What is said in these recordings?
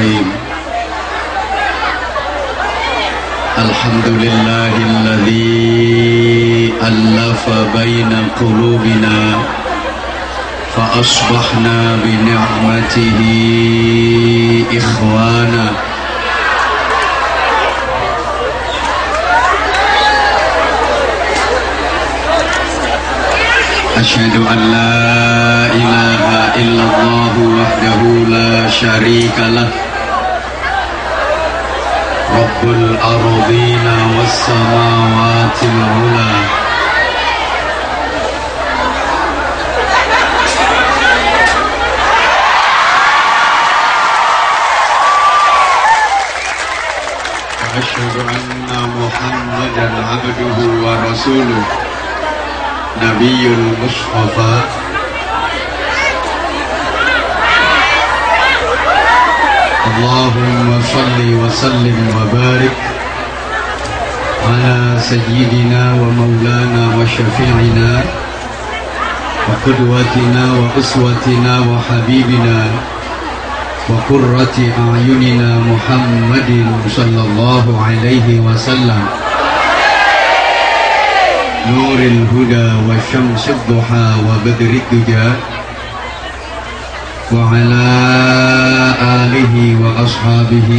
الرحيم. الحمد لله الذي ألف بين قلوبنا فأصبحنا بنعمته إخوانا. أشهد أن لا إله إلا الله وحده لا شريك له. رب الأرضين والسماوات العلى أشهد أن محمدا عبده ورسوله. نبي المصطفى. اللهم صل وسلم وبارك على سيدنا ومولانا وشفيعنا وقدوتنا وأسوتنا وحبيبنا وقرة أعيننا محمد صلى الله عليه وسلم. نور الهدى وشمس الضحى وبدر الدجى. وعلى آله وأصحابه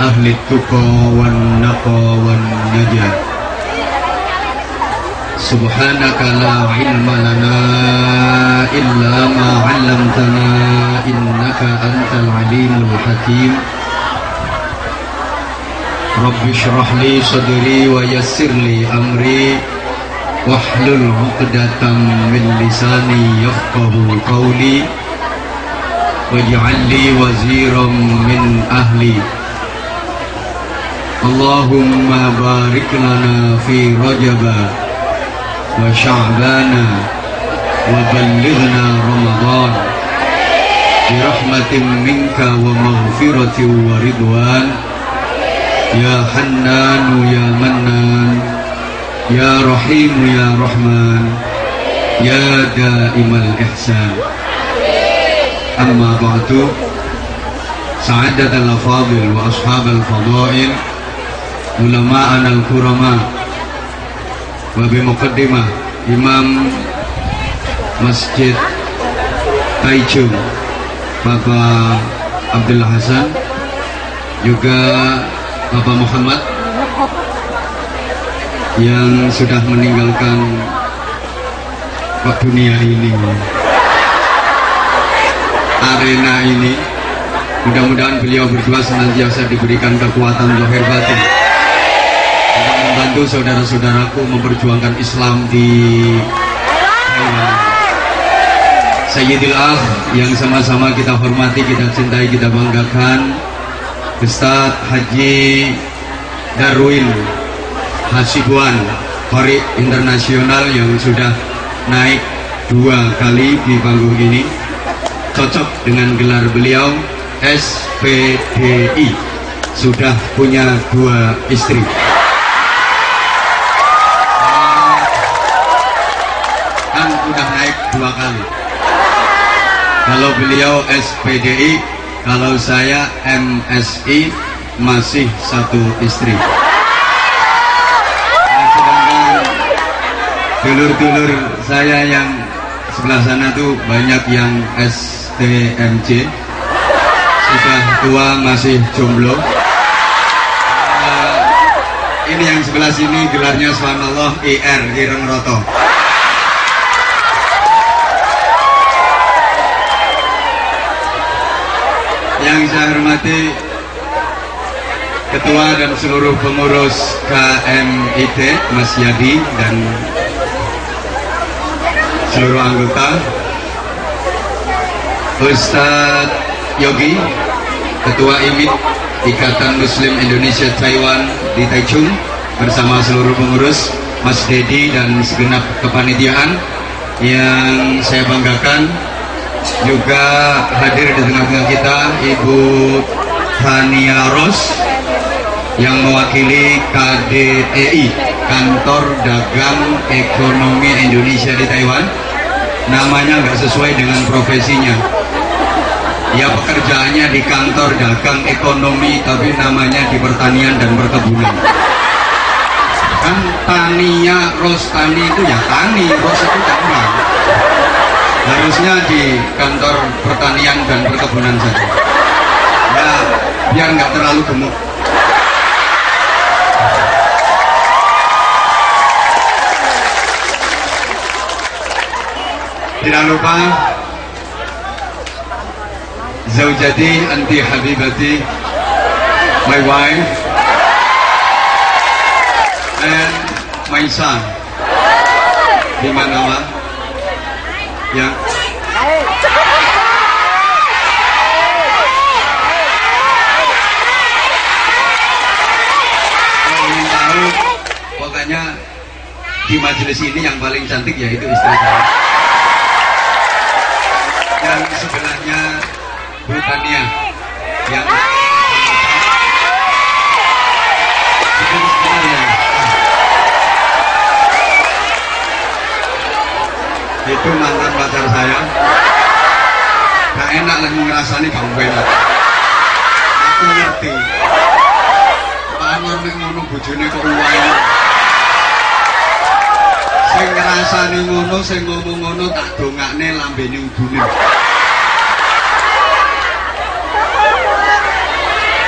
أهل التقى والنقى والنجاة. سبحانك لا علم لنا إلا ما علمتنا إنك أنت العليم الحكيم. رب اشرح لي صدري ويسر لي أمري. واحلل عقدة من لساني يفقه قولي واجعل لي وزيرا من أهلي. اللهم بارك لنا في رجب وشعبانا وبلغنا رمضان برحمة منك ومغفرة ورضوان. يا حنان يا منان يا رحيم يا رحمن يا دائم الإحسان أما بعد سعادة الأفاضل وأصحاب الفضائل علماءنا الكرماء Wabi Muqaddimah Imam Masjid Taijung Bapak Abdullah Hasan juga Bapak Muhammad yang sudah meninggalkan dunia ini. Arena ini. Mudah-mudahan beliau berdua senantiasa diberikan kekuatan lahir batin membantu saudara-saudaraku memperjuangkan Islam di Taiwan. Sayyidil Ah yang sama-sama kita hormati, kita cintai, kita banggakan. Ustaz Haji Darwin Hasibuan Kori Internasional yang sudah naik dua kali di panggung ini cocok dengan gelar beliau SPDI sudah punya dua istri dua kali. Kalau beliau SPDI, kalau saya MSI masih satu istri. Nah, sedangkan dulur-dulur saya yang sebelah sana tuh banyak yang STMJ sudah tua masih jomblo. Uh, ini yang sebelah sini gelarnya subhanallah IR Ireng Roto. Yang saya hormati Ketua dan seluruh pengurus KMIT Mas Yadi dan seluruh anggota Ustadz Yogi Ketua IMIT Ikatan Muslim Indonesia Taiwan di Taichung bersama seluruh pengurus Mas Dedi dan segenap kepanitiaan yang saya banggakan. Juga hadir di tengah-tengah kita Ibu Tania Ros yang mewakili KDEI Kantor Dagang Ekonomi Indonesia di Taiwan namanya nggak sesuai dengan profesinya. Ya pekerjaannya di kantor dagang ekonomi tapi namanya di pertanian dan perkebunan. Kan Tania Ros Tani itu ya tani Ros itu tanaman harusnya di kantor pertanian dan perkebunan saja. Ya biar nggak terlalu gemuk tidak lupa Zaujati anti habibati my wife and my son. Di mana wa? ya. Pokoknya di majelis ini yang paling cantik yaitu istri saya dan sebelahnya Bu Tania yang ya. itu mantan pacar saya. Gak enak lagi ngerasani bang enak aku ngerti. Pak Anwar nek ngono bojone kok uwae sing ngrasani ngono sing ngomong ngono tak dongakne lambene udune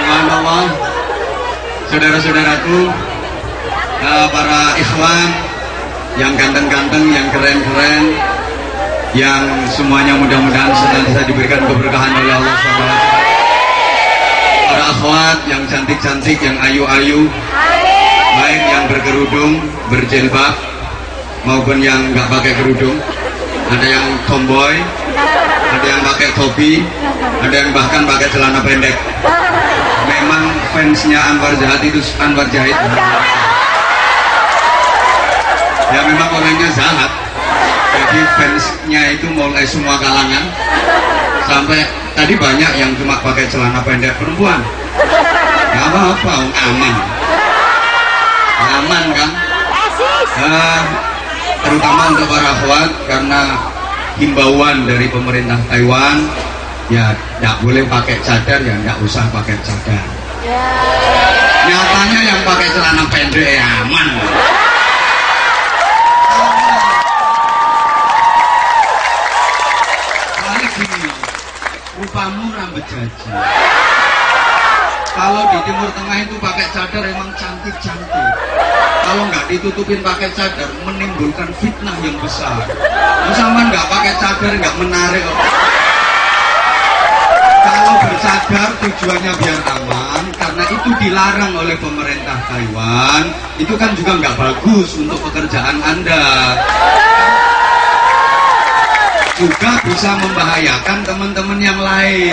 Subhanallah saudara-saudaraku eh, para ikhwan yang ganteng-ganteng, yang keren-keren yang semuanya mudah-mudahan senantiasa diberikan keberkahan oleh Allah SWT para akhwat yang cantik-cantik, yang ayu-ayu baik yang berkerudung, berjilbab maupun yang nggak pakai kerudung. Ada yang tomboy ada yang pakai topi ada yang bahkan pakai celana pendek fansnya Anwar Jahat itu Anwar Jahid ya memang orangnya jahat. Jadi fansnya itu mulai semua kalangan. Sampai tadi banyak yang cuma pakai celana pendek perempuan. Nggak apa-apa aman. Aman kan? Eh, terutama untuk para akhwat karena himbauan dari pemerintah Taiwan ya tidak boleh pakai cadar ya tidak usah pakai cadar nyatanya yang pakai celana pendek ya aman Soalnya gini, rupamu rambut jaji. Kalau di Timur Tengah itu pakai cadar emang cantik-cantik. Kalau nggak ditutupin pakai cadar, menimbulkan fitnah yang besar. Sama nggak pakai cadar nggak menarik. Kalau bercadar tujuannya biar aman, itu dilarang oleh pemerintah Taiwan. Itu kan juga nggak bagus untuk pekerjaan Anda juga bisa membahayakan teman-teman yang lain.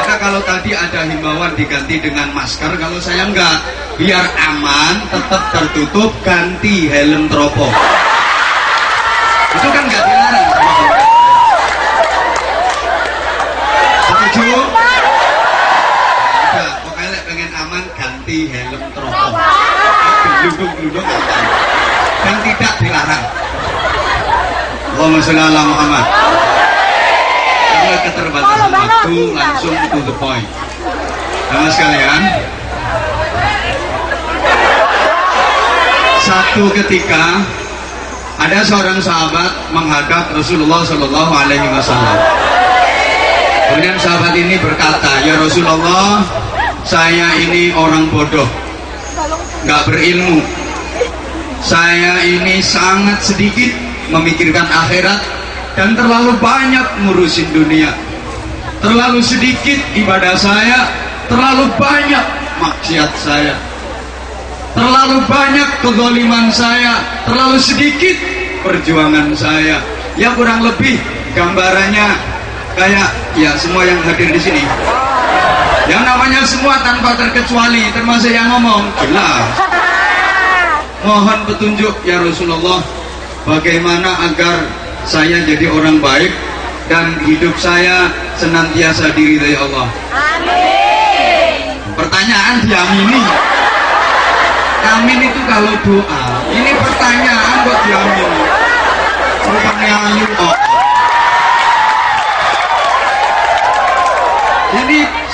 Maka kalau tadi ada himbauan diganti dengan masker, kalau saya enggak, biar aman, tetap tertutup, ganti helm teropong. Itu kan nggak dilarang. sama pemerintah. Setuju? Udah, pokoknya lek pengen aman, ganti helm teropong. Gelundung-gelundung dan tidak dilarang. Allahumma sholli ala Muhammad. Karena keterbatasan waktu langsung to the point. Sama sekalian, satu ketika ada seorang sahabat menghadap Rasulullah Shallallahu Alaihi Wasallam. Kemudian sahabat ini berkata, ya Rasulullah, saya ini orang bodoh, nggak berilmu. Saya ini sangat sedikit memikirkan akhirat dan terlalu banyak ngurusin dunia. Terlalu sedikit ibadah saya, terlalu banyak maksiat saya. Terlalu banyak kezaliman saya, terlalu sedikit perjuangan saya. Ya kurang lebih gambarannya kayak ya semua yang hadir di sini. Yang namanya semua tanpa terkecuali termasuk yang ngomong jelas. Mohon petunjuk ya Rasulullah bagaimana agar saya jadi orang baik dan hidup saya senantiasa diridhai Allah. Amin. Pertanyaan diamini. Amin itu kalau doa. Ini pertanyaan buat diamini. Pertanyaan oh.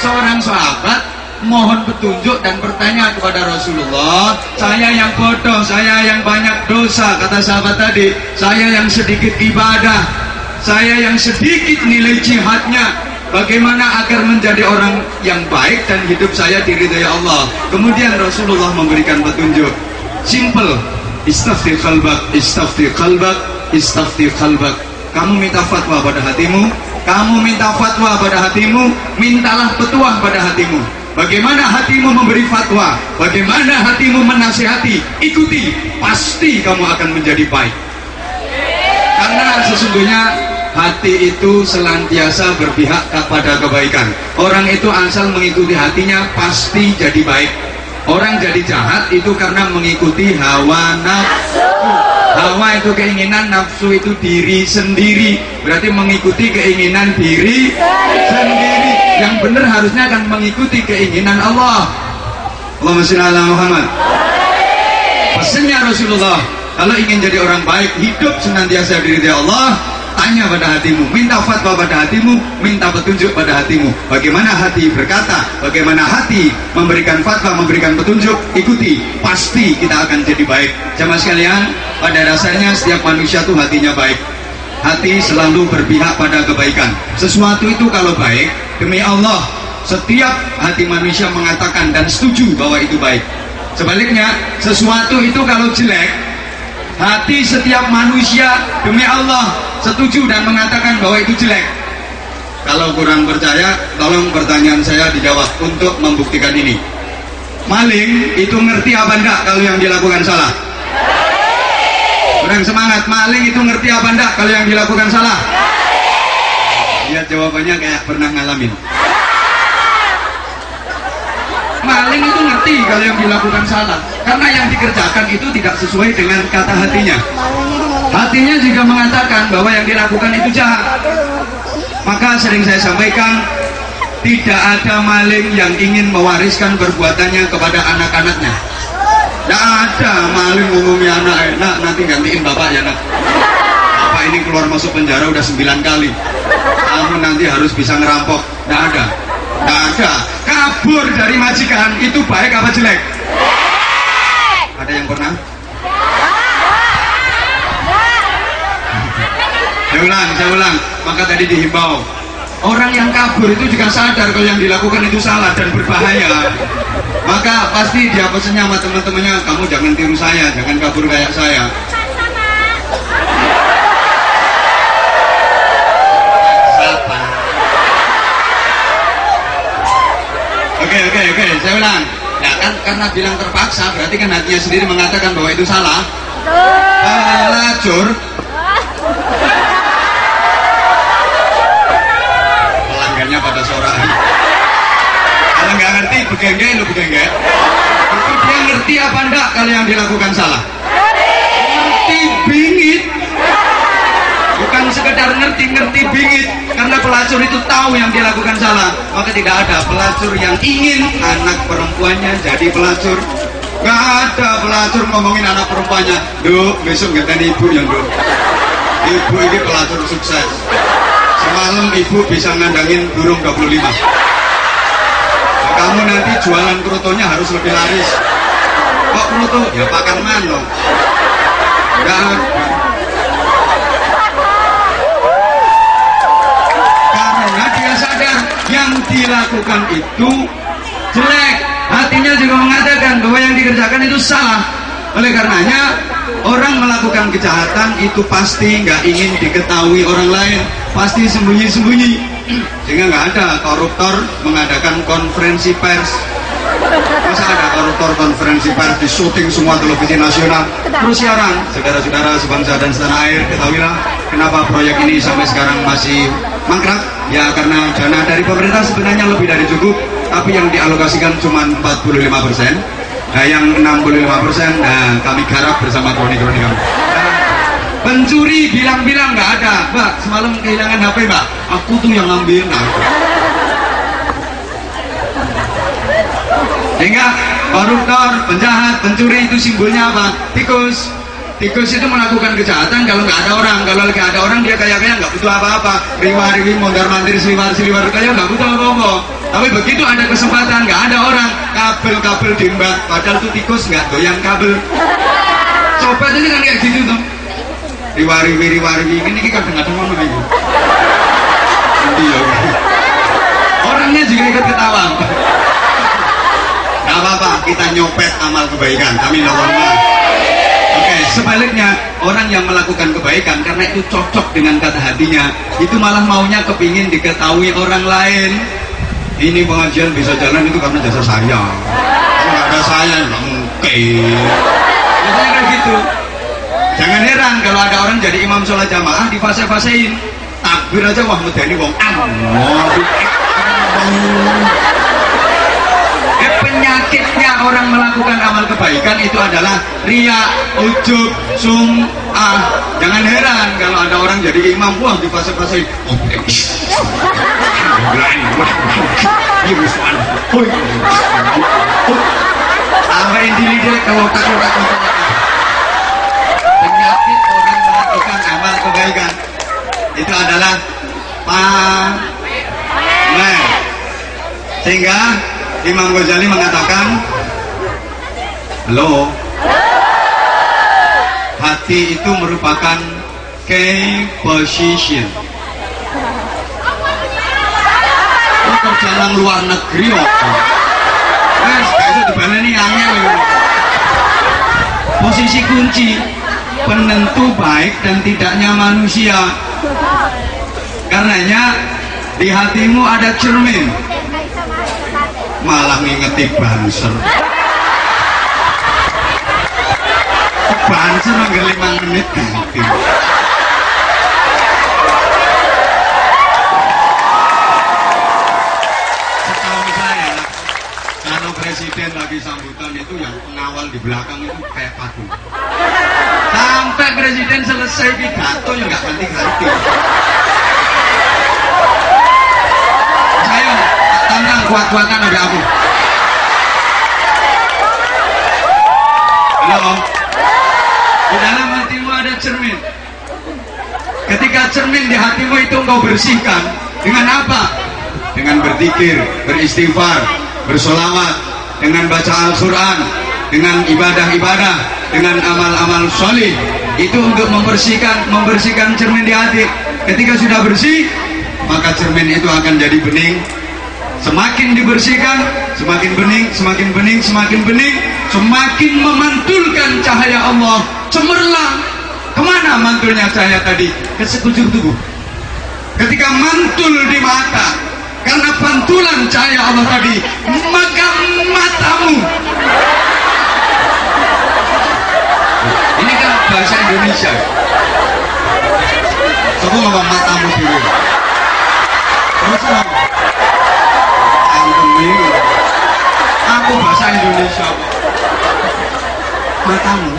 Seorang sahabat mohon petunjuk dan bertanya kepada Rasulullah saya yang bodoh, saya yang banyak dosa kata sahabat tadi. Saya yang sedikit ibadah saya yang sedikit nilai jihadnya. Bagaimana agar menjadi orang yang baik dan hidup saya diridhai Allah? Kemudian Rasulullah memberikan petunjuk. Simple. Istafti kalbak istafti kalbak istafti kalbak kamu minta fatwa pada hatimu kamu minta fatwa pada hatimu mintalah petuah pada hatimu Bagaimana hatimu memberi fatwa, bagaimana hatimu menasihati, ikuti, pasti kamu akan menjadi baik. Karena sesungguhnya hati itu selantiasa berpihak kepada kebaikan. Orang itu asal mengikuti hatinya pasti jadi baik. Orang jadi jahat itu karena mengikuti hawa nafsu. Hawa itu keinginan, nafsu itu diri sendiri. Berarti mengikuti keinginan diri sendiri. Yang benar harusnya akan mengikuti keinginan Allah. Allahumma sholli ala Muhammad. Pesannya Rasulullah. Kalau ingin jadi orang baik hidup senantiasa diri Allah tanya pada hatimu minta fatwa pada hatimu minta petunjuk pada hatimu. Bagaimana hati berkata bagaimana hati memberikan fatwa memberikan petunjuk ikuti pasti kita akan jadi baik. Jamaah sekalian pada dasarnya setiap manusia tuh hatinya baik. Hati selalu berpihak pada kebaikan. Sesuatu itu kalau baik Demi Allah, setiap hati manusia mengatakan dan setuju bahwa itu baik. Sebaliknya, sesuatu itu kalau jelek, hati setiap manusia demi Allah setuju dan mengatakan bahwa itu jelek. Kalau kurang percaya, tolong pertanyaan saya dijawab untuk membuktikan ini. Maling itu ngerti apa enggak kalau yang dilakukan salah? Kurang semangat, maling itu ngerti apa enggak kalau yang dilakukan salah? Lihat jawabannya kayak pernah ngalamin. Maling itu ngerti kalau yang dilakukan salah. Karena yang dikerjakan itu tidak sesuai dengan kata hatinya. Hatinya juga mengatakan bahwa yang dilakukan itu jahat. Maka sering saya sampaikan, tidak ada maling yang ingin mewariskan perbuatannya kepada anak-anaknya. Tidak ada maling umumnya anak enak nanti gantiin bapak ya nak. Bapak ini keluar masuk penjara udah sembilan kali kamu nanti harus bisa ngerampok tidak ada tidak ada kabur dari majikan itu baik apa jelek? Ada yang pernah? Saya ulang saya ulang. Maka tadi dihimbau. Orang yang kabur itu juga sadar kalau yang dilakukan itu salah dan berbahaya. Maka pasti dia pesennya sama teman-temannya kamu jangan tiru saya jangan kabur kayak saya Oke oke oke, saya ulang. Ya kan karena bilang terpaksa berarti kan hatinya sendiri mengatakan bahwa itu salah. Pelacur. Pelanggannya pada sore. Kalau nggak ngerti, begengge lu begengge. Itu dia ngerti apa enggak kalau yang dilakukan salah? Ngerti bingit sekedar ngerti-ngerti bingit karena pelacur itu tahu yang dilakukan salah. Maka tidak ada pelacur yang ingin anak perempuannya jadi pelacur. Gak ada pelacur ngomongin anak perempuannya duk besok gantian ibu yang duk. Ibu ini pelacur sukses. Semalam ibu bisa ngandangin burung 25 nah, kamu nanti jualan kerutonya harus lebih laris. Kok keruto? ya pakan mano gak dilakukan itu jelek. Hatinya juga mengatakan bahwa yang dikerjakan itu salah. Oleh karenanya orang melakukan kejahatan itu pasti nggak ingin diketahui orang lain. Pasti sembunyi-sembunyi. Sehingga nggak ada koruptor mengadakan konferensi pers. Masa ada koruptor konferensi pers di syuting semua televisi nasional? Terus siaran saudara-saudara sebangsa dan setanah air ketahuilah kenapa proyek ini sampai sekarang masih mangkrak ya karena dana dari pemerintah sebenarnya lebih dari cukup tapi yang dialokasikan cuma 45 persen. Nah yang 65 persen nah kami garap bersama kroni-kroni kami pencuri bilang-bilang nggak ada. Mbak semalam kehilangan HP mbak. Aku tuh yang ngambil nah. Sehingga koruptor, penjahat, pencuri itu simbolnya apa? tikus tikus itu melakukan kejahatan kalau nggak ada orang. Kalau lagi ada orang dia kayak kayak nggak butuh apa-apa. Riwa riwi mondar mandir seliwar seliwar kayak nggak butuh apa-apa. Tapi begitu ada kesempatan nggak ada orang kabel kabel diembat. Padahal itu tikus nggak doyan kabel. Copet ini kan kayak gitu tuh riwa riwi riwa riwi ini kadang-kadang ngono ibu iya orangnya juga ikut ketawa. Gak apa-apa, kita nyopet amal kebaikan. Amin ya Allah. Oke, sebaliknya orang yang melakukan kebaikan karena itu cocok dengan kata hatinya, itu malah maunya kepingin diketahui orang lain. Ini pengajian bisa jalan itu karena jasa saya. Kalau ada saya nggak mungkin. Biasanya kayak gitu. Jangan heran kalau ada orang jadi imam sholat jamaah di fase-fasein. Takbir aja wah medeni wong Eh, penyakitnya orang melakukan amal kebaikan itu adalah ria, ujub, sum'ah. Jangan heran kalau ada orang jadi imam, wah di fase-fase oh, sampai diri dia kalau takut takut penyakit orang melakukan amal kebaikan. Itu adalah pamer sehingga Imam Ghazali mengatakan halo hati itu merupakan key position kerja nang luar negeri kok Wes, itu dibaleni angel. Posisi kunci penentu baik dan tidaknya manusia. Karenanya di hatimu ada cermin. Malah ngingeti banser. Banser nggak lima menit ganti. Setahu saya, kalau presiden lagi sambutan itu yang pengawal di belakang itu kayak patung. Sampai presiden selesai pidato ya nggak ganti-ganti. Saya tantang kuat-kuatan ada aku. Halo. Di dalam hatimu ada cermin. Ketika cermin di hatimu itu engkau bersihkan dengan apa? Dengan berzikir, beristighfar, bersolawat, dengan baca Al-Quran, dengan ibadah-ibadah, dengan amal-amal solih. Itu untuk membersihkan, membersihkan cermin di hati. Ketika sudah bersih, maka cermin itu akan jadi bening. Semakin dibersihkan, semakin bening, semakin bening, semakin bening, semakin memantulkan cahaya Allah, cemerlang. Ke mana mantulnya cahaya tadi? Ke sekujur tubuh. Ketika mantul di mata, karena pantulan cahaya Allah tadi, maka matamu. Ini kan bahasa Indonesia. Coba ngomong matamu dulu. Terus ngomong. Antemi. Aku bahasa Indonesia. Matamu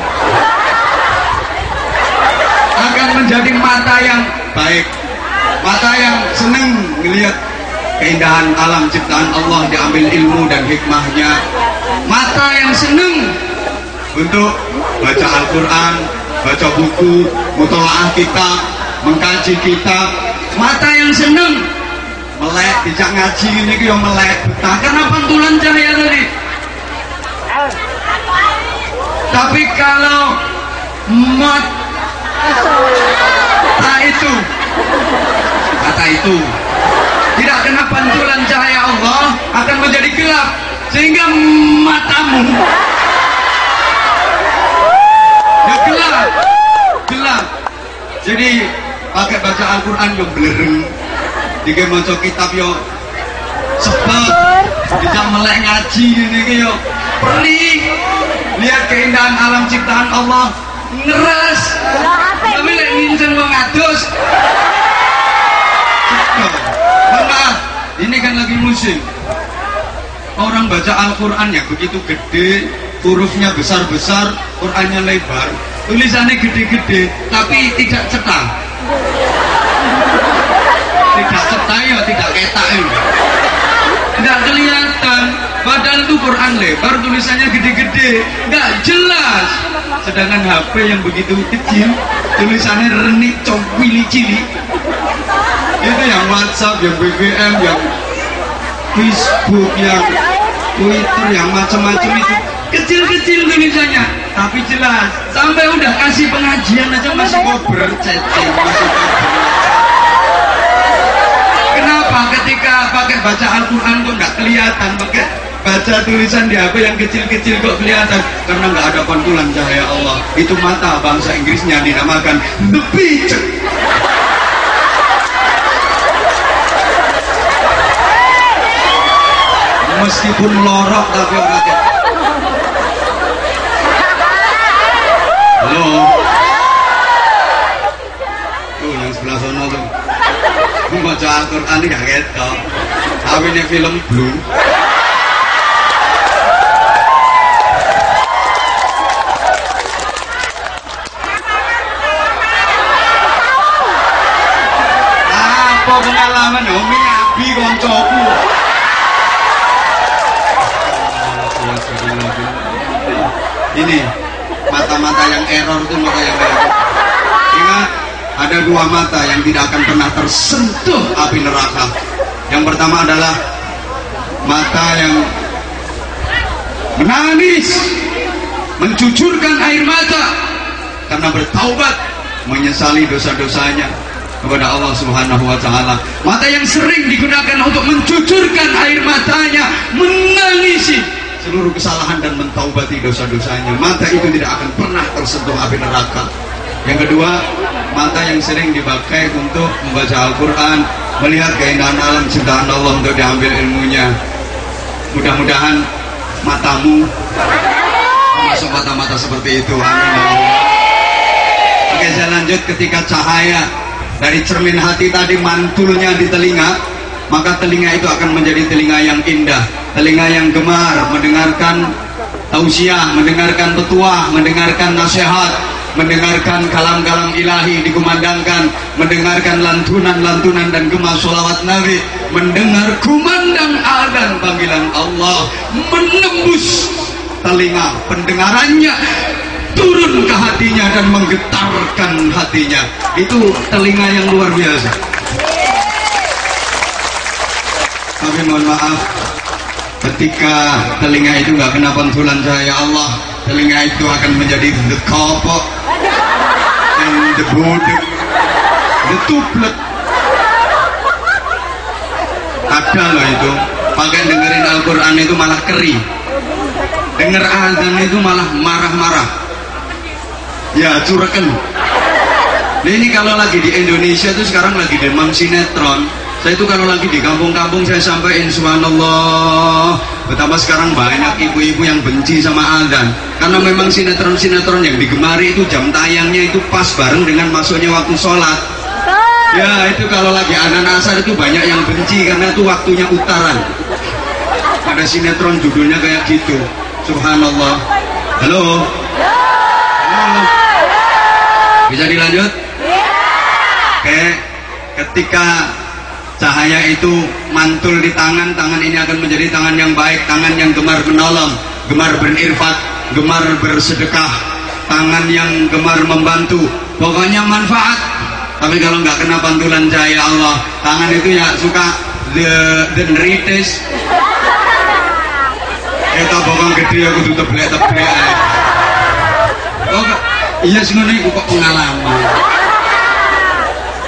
akan menjadi mata yang baik mata yang senang melihat keindahan alam ciptaan Allah diambil ilmu dan hikmahnya mata yang senang untuk baca Al-Quran baca buku mutolaah kitab mengkaji kitab mata yang senang melek tidak ngaji ini yang melek. Betah karena pantulan cahaya tadi. Tapi kalau mata itu. Kata itu. Tidak kena pantulan cahaya Allah akan menjadi gelap. Sehingga matamu. Ya gelap. Gelap. Jadi pakai baca Al-Quran yang belereng jika maca kitab yo. Sepet tidak melek ngaji ini yo. Perih. Lihat keindahan alam ciptaan Allah. Ngeres. Tapi lek ngincen wong adus. Maaf ini kan lagi musim. Orang baca Al-Quran yang begitu gede hurufnya besar-besar Qurannya lebar. Tulisannya gede-gede tapi tidak cetak. Tidak cetak ya tidak ketak nggak kelihatan. Padahal itu Quran lebar tulisannya gede-gede. Nggak jelas. Sedangkan HP yang begitu kecil tulisannya renik cowili cili itu yang WhatsApp yang BBM yang Facebook yang Twitter yang macam-macam itu. Kecil-kecil tulisannya. Tapi jelas. Sampai udah kasih pengajian aja masih kober cecing masih kenapa ketika pakai baca Al-Quran kok nggak kelihatan pakai baca tulisan di HP yang kecil-kecil kok kelihatan. Karena nggak ada pantulan cahaya Allah. Itu mata bangsa Inggrisnya dinamakan the beach. Meskipun lorok tapi orang halo tuh yang sebelah sana tuh membaca Al-Quran ini gak ketok. Ini film blue. Apa pengalaman? Umi Abi koncoku. Ini mata-mata yang error itu mata yang error ada dua mata yang tidak akan pernah tersentuh api neraka yang pertama adalah mata yang menangis mencucurkan air mata karena bertaubat menyesali dosa-dosanya kepada Allah Subhanahu wa taala. Mata yang sering digunakan untuk mencucurkan air matanya, menangisi seluruh kesalahan dan mentaubati dosa-dosanya. Mata itu tidak akan pernah tersentuh api neraka. Yang kedua, mata yang sering dipakai untuk membaca Al-Qur'an, melihat keindahan alam ciptaan Allah untuk diambil ilmunya. Mudah-mudahan matamu masuk mata-mata seperti itu. Amin. Oke, saya lanjut ketika cahaya dari cermin hati tadi mantulnya di telinga, maka telinga itu akan menjadi telinga yang indah, telinga yang gemar mendengarkan tausiah, mendengarkan petuah, mendengarkan nasihat, mendengarkan kalam-kalam ilahi dikumandangkan, mendengarkan lantunan-lantunan dan gema solawat Nabi, mendengar kumandang adan panggilan Allah, menembus telinga pendengarannya turun ke hatinya dan menggetarkan hatinya. Itu telinga yang luar biasa. Tapi mohon maaf ketika telinga itu nggak kena pantulan cahaya Allah telinga itu akan menjadi the the bodek the tuplek. Ada loh itu. Pakai dengerin Al-Quran itu malah keri. Denger azan itu malah marah-marah. Ya cureken nah ini kalau lagi di Indonesia tuh sekarang lagi demam sinetron saya itu kalau lagi di kampung-kampung saya sampaikan subhanallah. Betapa sekarang banyak ibu-ibu yang benci sama azan. Karena memang sinetron-sinetron yang digemari itu jam tayangnya itu pas bareng dengan masuknya waktu sholat. Ya itu kalau lagi azan asar itu banyak yang benci karena itu waktunya utaran. Ada sinetron judulnya kayak gitu. Subhanallah. Halo? Halo. Bisa dilanjut? Oke. Ketika cahaya itu mantul di tangan tangan ini akan menjadi tangan yang baik tangan yang gemar menolong gemar berirfat gemar bersedekah tangan yang gemar membantu pokoknya manfaat tapi kalau nggak kena pantulan cahaya Allah tangan itu ya suka the the neritis Eta bokong gede aku tutup teblek-teblek ae. Oh, iya iku kok pengalaman.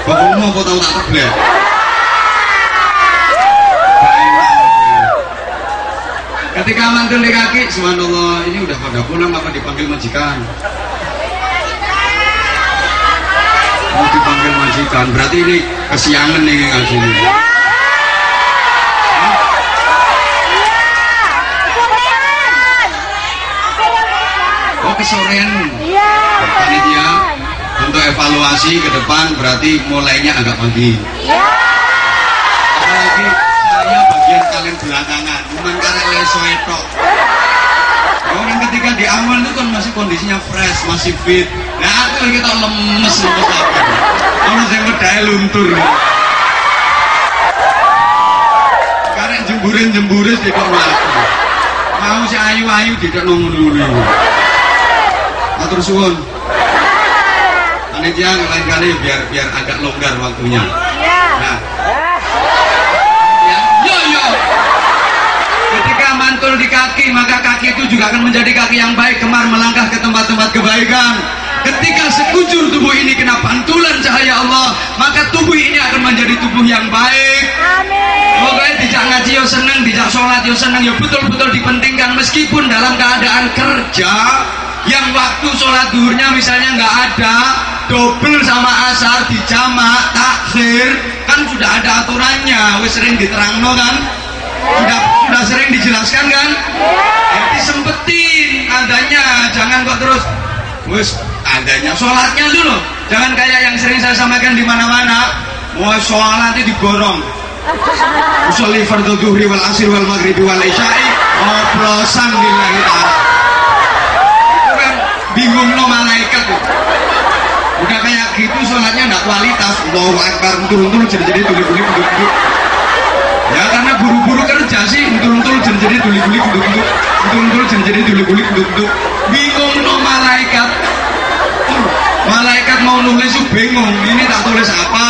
Bokongmu apa tau tak teblek? Ketika mantul di kaki, subhanallah, ini udah pada pulang apa dipanggil majikan? Mau dipanggil majikan, berarti ini kesiangan nih ngaji ini. Oh kesorean Iya. panitia untuk evaluasi ke depan berarti mulainya agak pagi. Iya. Apalagi saya bagian kalian belakangan, karek leso. Oh yang ketika di awal itu kan masih kondisinya fresh masih fit. Nah aku kita lemes lemes apa orang yang berdaya luntur. Karena jemburin jemburin tidak mati mau si ayu ayu tidak nongol dulu atur suwun. Panitia lain kali biar biar agak longgar waktunya. Nah mantul di kaki maka kaki itu juga akan menjadi kaki yang baik kemar melangkah ke tempat-tempat kebaikan. Ketika sekujur tubuh ini kena pantulan cahaya Allah maka tubuh ini akan menjadi tubuh yang baik. Pokoknya tidak ngaji yo seneng, tidak sholat yo seneng, yo betul-betul dipentingkan. Meskipun dalam keadaan kerja yang waktu sholat duhurnya misalnya nggak ada double sama asar di jamak takhir kan sudah ada aturannya. Wis sering diterangno kan? Sudah sudah sering dijelaskan kan? Jadi sempetin adanya jangan kok terus. Wis adanya sholatnya dulu jangan kayak yang sering saya sampaikan di mana-mana. Mau sholatnya diborong usolli fardhu dhuhri wal asir wal maghribi wal isya'i. Oplosan billahi ta'ala kan bingung no malaikat tuh. udah kayak gitu sholatnya enggak kualitas. Allahu Akbar turun-turun jadi-jadi tuli-tuli duduk-duduk ya karena buru-buru kerja sih turun-turun jadi-jadi tuli-tuli duduk-duduk turun-turun jadi-jadi tuli-tuli duduk-duduk bingung no malaikat. Malaikat mau nulis bingung ini tak tulis apa?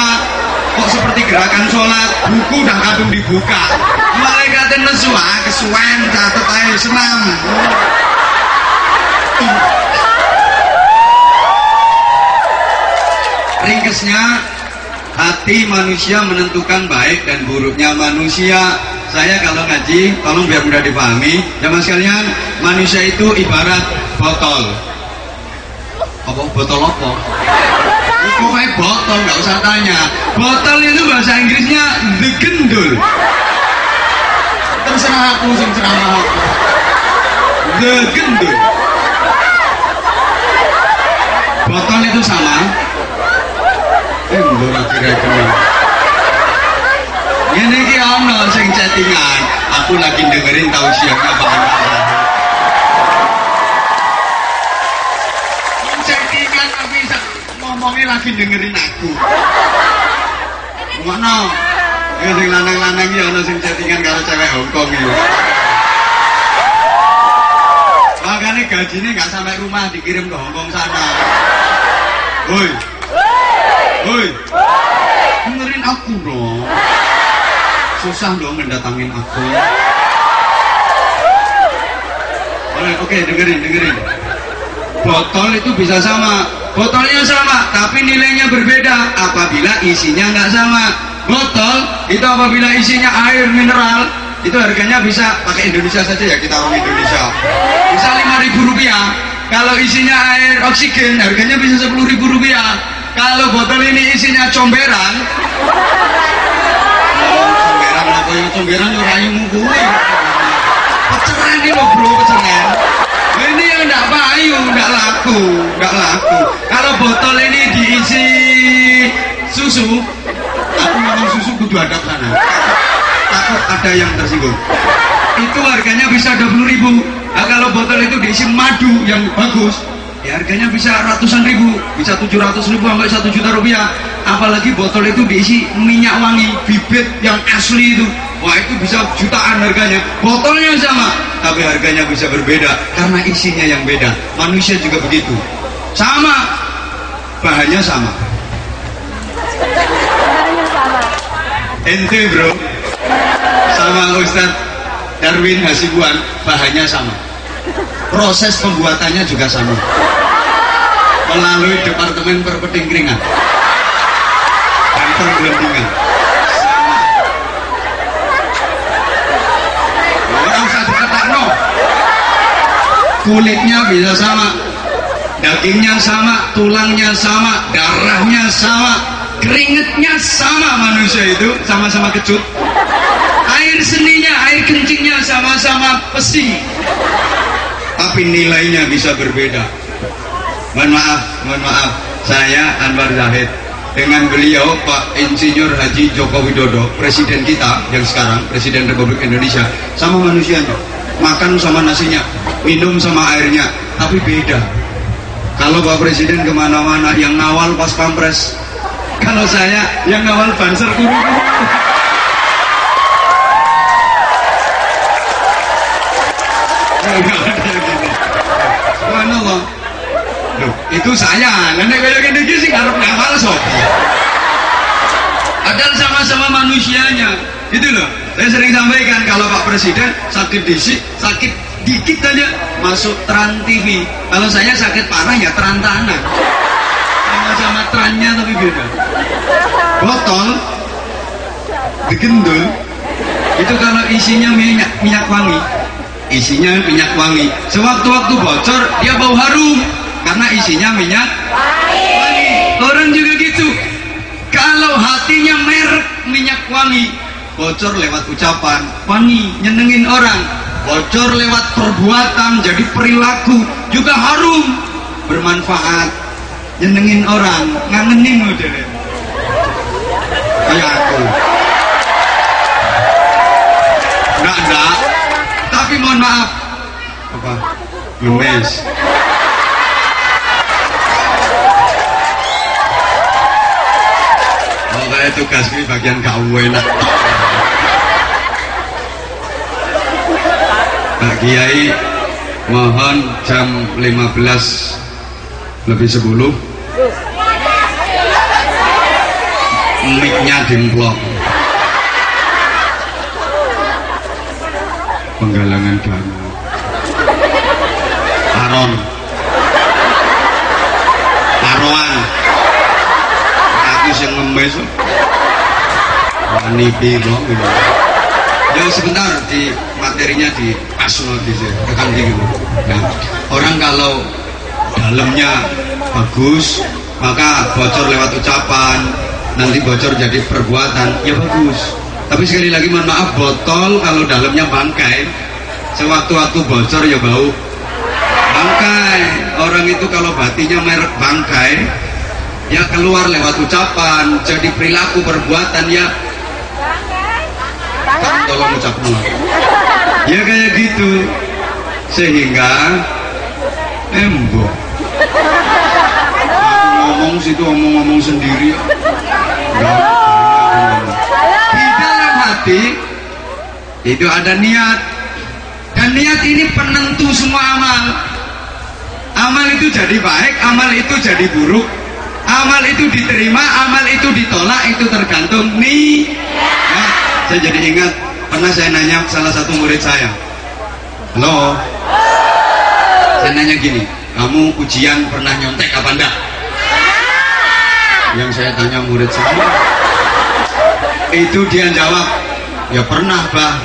Kok seperti gerakan sholat? Buku udah kadung dibuka. Malaikatnya nesu ah kesuwen catet aja senam ringkesnya hati manusia menentukan baik dan buruknya manusia. Saya kalau ngaji tolong biar mudah dipahami. Zaman sekalian manusia itu ibarat botol. Apa botol apa? Pokoknya botol nggak usah tanya. Botol itu bahasa Inggrisnya the gendul. Terserah aku sing ceramah aku the gendul. Botol itu sama ini ki ono sing chattingan aku lagi dengerin tausiahnya Pak Anwar chattingan tapi ngomongnya lagi dengerin aku. Mana ya sing lanang-lanang ya ono sing chattingan karo cewek Hongkong ya. Makanya gajinya nggak sampai rumah dikirim ke Hongkong sana. Woi woi dengerin aku dong. Susah dong mendatangin aku. Oke, oke dengerin dengerin. Botol itu bisa sama. Botolnya sama tapi nilainya berbeda. Apabila isinya nggak sama. Botol itu apabila isinya air mineral itu harganya bisa pakai Indonesia saja ya kita orang Indonesia. Bisa lima ribu rupiah. Kalau isinya air oksigen harganya bisa sepuluh ribu rupiah kalau botol ini isinya comberan. Comberan apa ya? Comberan ya rayumu kuwi peceren ini loh bro peceren ini yang enggak payu enggak laku enggak laku. Kalau botol ini diisi susu aku ngomong susu kudu ada sana. Takut ada yang tersinggung. Itu harganya bisa 20 ribu. Nah, kalau botol itu diisi madu yang bagus ya harganya bisa ratusan ribu bisa 700 ribu sampai 1 juta rupiah. Apalagi botol itu diisi minyak wangi bibit yang asli itu. Wah itu bisa jutaan harganya. Botolnya sama tapi harganya bisa berbeda karena isinya yang beda. Manusia juga begitu. Sama. Bahannya sama. Ente bro. Sama Ustadz Darwin Hasibuan bahannya sama proses pembuatannya juga sama. Melalui Departemen Perpetingkringan dan usah diketakno kulitnya bisa sama. Dagingnya sama. Tulangnya sama. Darahnya sama. Keringetnya sama manusia itu. Sama-sama kecut. Air seninya air kencingnya sama-sama pesi tapi nilainya bisa berbeda. Mohon maaf mohon maaf. Saya Anwar Zahid. Dengan beliau Pak Insinyur Haji Joko Widodo presiden kita yang sekarang presiden Republik Indonesia. Sama manusianya. Makan sama nasinya minum sama airnya. Tapi beda. Kalau Pak Presiden ke mana-mana yang ngawal pas pampres. Kalau saya yang ngawal banser. Loh, itu saya. Nenek kayak gini gini sih ngarep ngawal sob. Padahal sama-sama manusianya. Itu loh. Saya sering sampaikan kalau Pak Presiden sakit disik, sakit dikit aja masuk Tran TV. Kalau saya sakit parah ya Tran Tanah. Sama-sama trannya tapi beda. Botol digendul itu kalau isinya minyak minyak wangi isinya minyak wangi sewaktu-waktu bocor dia bau harum karena isinya minyak wangi. Orang juga gitu. Kalau hatinya merek minyak wangi bocor lewat ucapan. Wangi nyenengin orang bocor lewat perbuatan jadi perilaku juga harum. Bermanfaat. Nyenengin orang ngangenin modelnya kayak aku. Enggak enggak. Tapi mohon maaf. Apa? Ngemes kayak tugas ini bagian gak enak Pak Kiai mohon jam 15 lebih 10 mic-nya dimplok. Penggalangan dana. Aron. Aroan aku sing ngemes wani piro gitu ya sebentar di materinya di asno di tekan di nah orang kalau dalamnya bagus maka bocor lewat ucapan nanti bocor jadi perbuatan ya bagus. Tapi sekali lagi mohon maaf botol kalau dalamnya bangkai. Sewaktu-waktu bocor ya bau. Bangkai orang itu kalau batinya merek bangkai ya keluar lewat ucapan jadi perilaku perbuatan ya. Kan tolong ucap ya kayak gitu. Sehingga embok aku ngomong situ ngomong-ngomong sendiri. Enggak, di dalam hati itu ada niat. Dan niat ini penentu semua amal. Amal itu jadi baik amal itu jadi buruk amal itu diterima amal itu ditolak itu tergantung nih ya, saya jadi ingat pernah saya nanya salah satu murid saya. Halo? Saya nanya gini kamu ujian pernah nyontek apa enggak yang saya tanya murid saya. Itu dia jawab ya pernah bah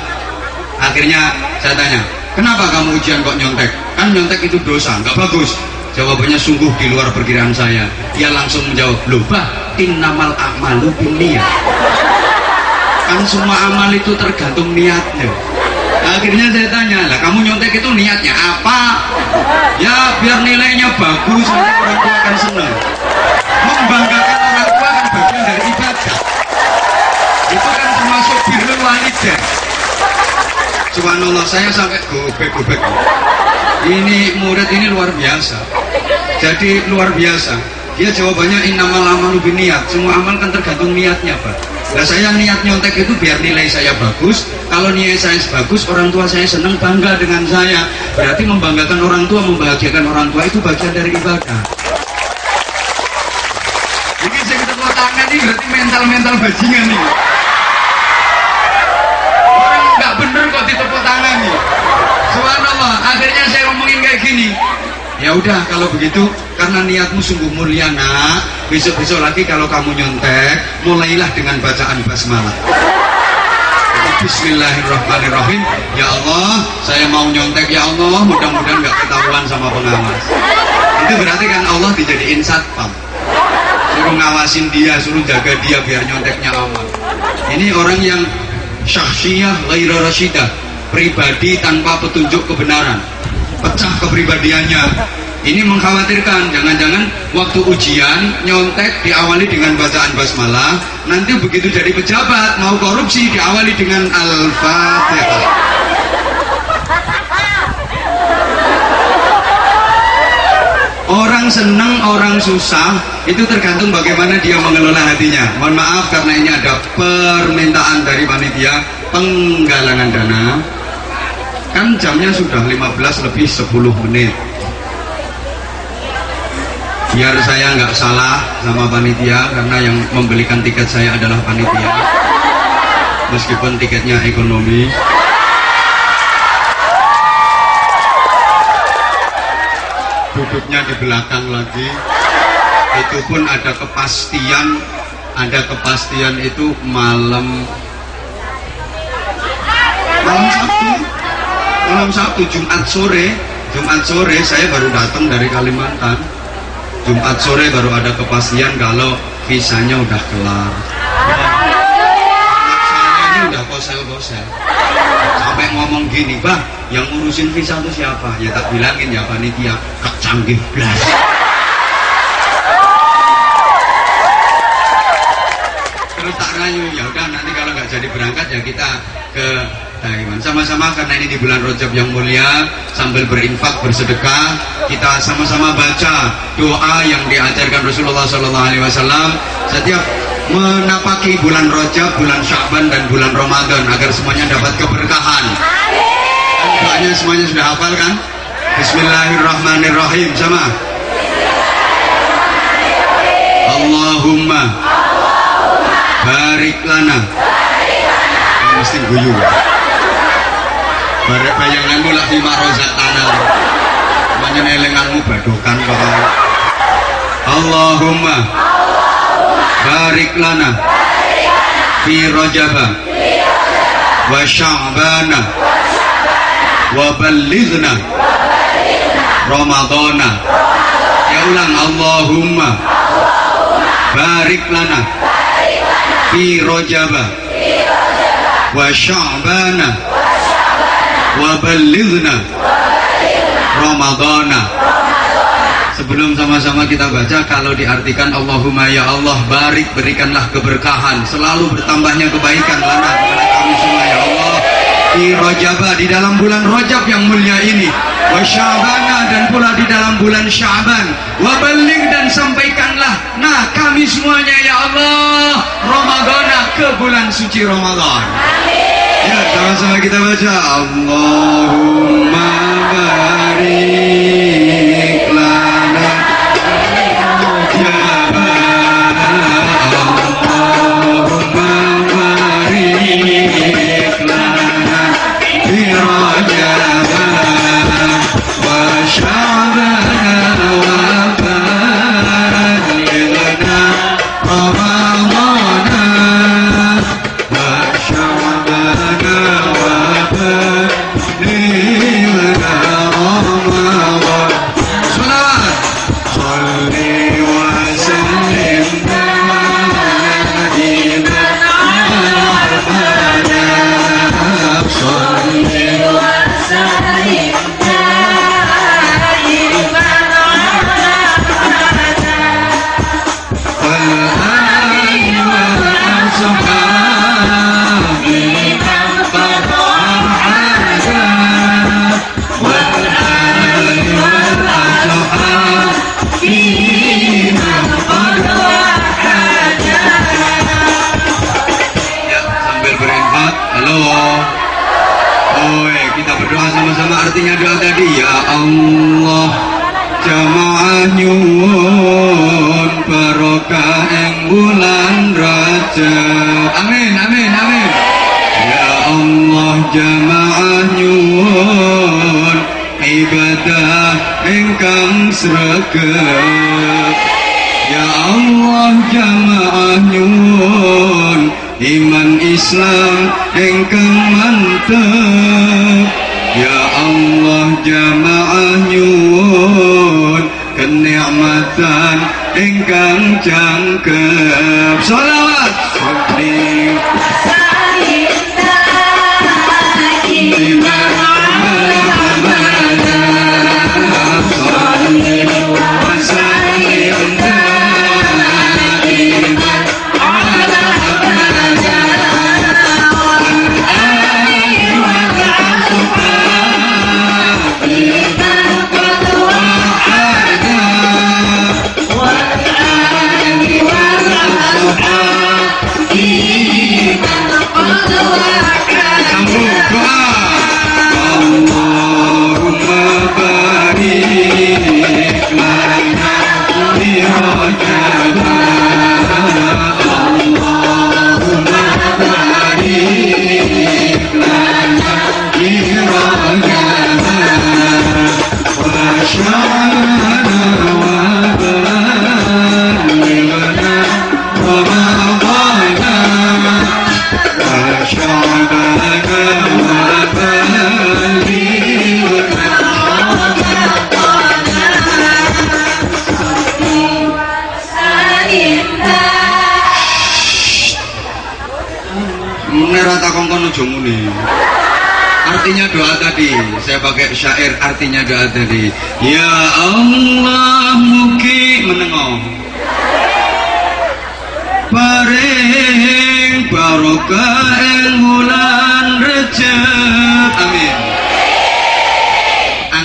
akhirnya saya tanya kenapa kamu ujian kok nyontek? Kan nyontek itu dosa nggak bagus jawabannya sungguh di luar perkiraan saya. Dia langsung menjawab bah innamal a'malu niat kan semua amal itu tergantung niatnya. Akhirnya saya tanya lah kamu nyontek itu niatnya apa? Ya biar nilainya bagus nanti orang tua akan senang. Membanggakan orang tua kan bagian dari ibadah. Itu kan termasuk birrul walidain. Subhanallah saya sampai gobek-gobek. Ini murid ini luar biasa jadi luar biasa. Dia jawabannya innamal amalu niat semua amal kan tergantung niatnya Pak. Nah saya niat nyontek itu biar nilai saya bagus. Kalau nilai saya bagus orang tua saya senang bangga dengan saya. Berarti membanggakan orang tua membahagiakan orang tua itu bagian dari ibadah. Ini saya tepuk tangan ini berarti mental-mental bajingan nih. Orang nggak bener kok ditepuk tangan nih. Subhanallah akhirnya saya ngomongin kayak gini ya udah kalau begitu karena niatmu sungguh mulia nak besok-besok lagi kalau kamu nyontek mulailah dengan bacaan basmalah. Bismillahirrahmanirrahim. Ya Allah saya mau nyontek ya Allah mudah-mudahan gak ketahuan sama pengawas. Itu berarti kan Allah dijadiin satpam. Suruh ngawasin dia suruh jaga dia biar nyonteknya aman. Ini orang yang syahsiyah ghaira rasyidah pribadi tanpa petunjuk kebenaran. Pecah kepribadiannya ini mengkhawatirkan jangan-jangan waktu ujian nyontek diawali dengan bacaan basmalah nanti begitu jadi pejabat mau korupsi diawali dengan al-fatihah orang senang, orang susah itu tergantung bagaimana dia mengelola hatinya. Mohon maaf karena ini ada permintaan dari panitia penggalangan dana. Kan jamnya sudah 15 lebih 10 menit. Biar saya nggak salah sama panitia karena yang membelikan tiket saya adalah panitia. Meskipun tiketnya ekonomi. duduknya di belakang lagi itu pun ada kepastian ada kepastian itu malam malam Sabtu malam Sabtu Jumat sore Jumat sore saya baru datang dari Kalimantan. Jumat sore baru ada kepastian kalau visanya udah kelar. Ini udah kosel-kosel sampai ngomong gini bang yang ngurusin visa itu siapa? Ya tak bilangin ya panitia. Kak canggih blas. Terus tak rayu ya udah nanti kalau nggak jadi berangkat ya kita ke Taiwan sama-sama karena ini di bulan Rajab yang mulia sambil berinfak bersedekah kita sama-sama baca doa yang diajarkan Rasulullah Sallallahu Alaihi Wasallam setiap menapaki bulan Rajab, bulan Syaban dan bulan Ramadan agar semuanya dapat keberkahan. Doanya semuanya sudah hafal kan? Bismillahirrahmanirrahim sama. Allahumma barik lana. Mesti guyu ya. Barik bayanganmu lah lima rozat tanah. Menyenelenganmu badokan pokoknya. Allahumma barik lana fi rajaba wa sya'bana wa ballighna ramadana ya ulang Allahumma barik lana fi rajaba wa sya'bana wa ballighna ramadana Sebelum sama-sama kita baca kalau diartikan Allahumma ya Allah barik berikanlah keberkahan. Selalu bertambahnya kebaikan lana kepada kami semua ya Allah. Di Rojaba di dalam bulan Rojab yang mulia ini. Wa Sya'bana dan pula di dalam bulan Sya'ban. Wa balik dan sampaikanlah. Nah kami semuanya ya Allah. Ramadana ke bulan suci Ramadan Ya sama-sama kita baca Allahumma barik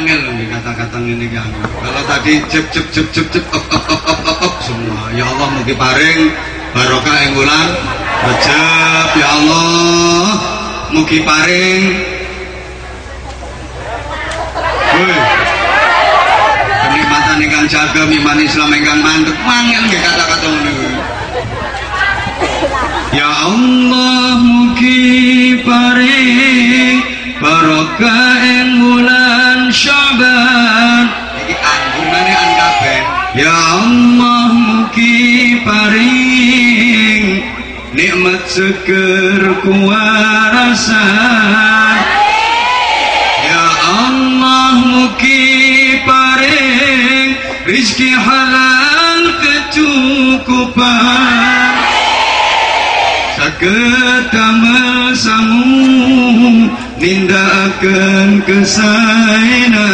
Angel nih kata-kata ini kan. Kalau tadi cep cep cep cep cep up up up up up, up semua. Ya Allah mugi paring barokah ing bulan Rejab. Ya Allah mugi paring Woi. Kenikmatan ingkang jaga iman Islam ingkang mandek mangel nggih kata-kata ngono. Ya Allah mugi paring barokah ing bulan Iki anggungane kabeh. Ya Allah mugi paring nikmat seger kuwarasan. Ya Allah mugi paring rizki halal kecukupan saged damel samu nindakaken kesaenan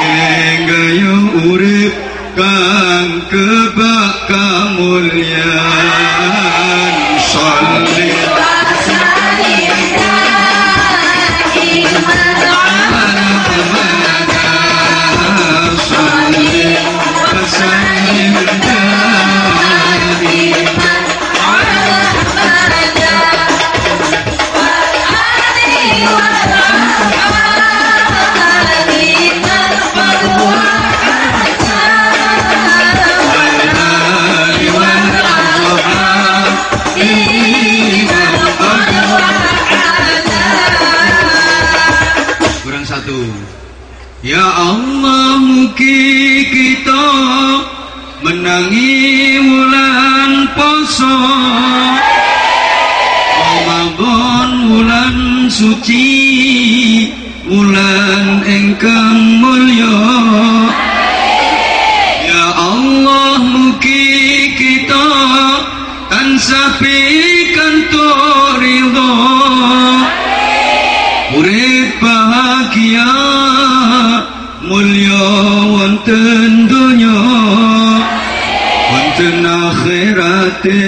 Enggayo urip kang kebak kamulyan Salli ati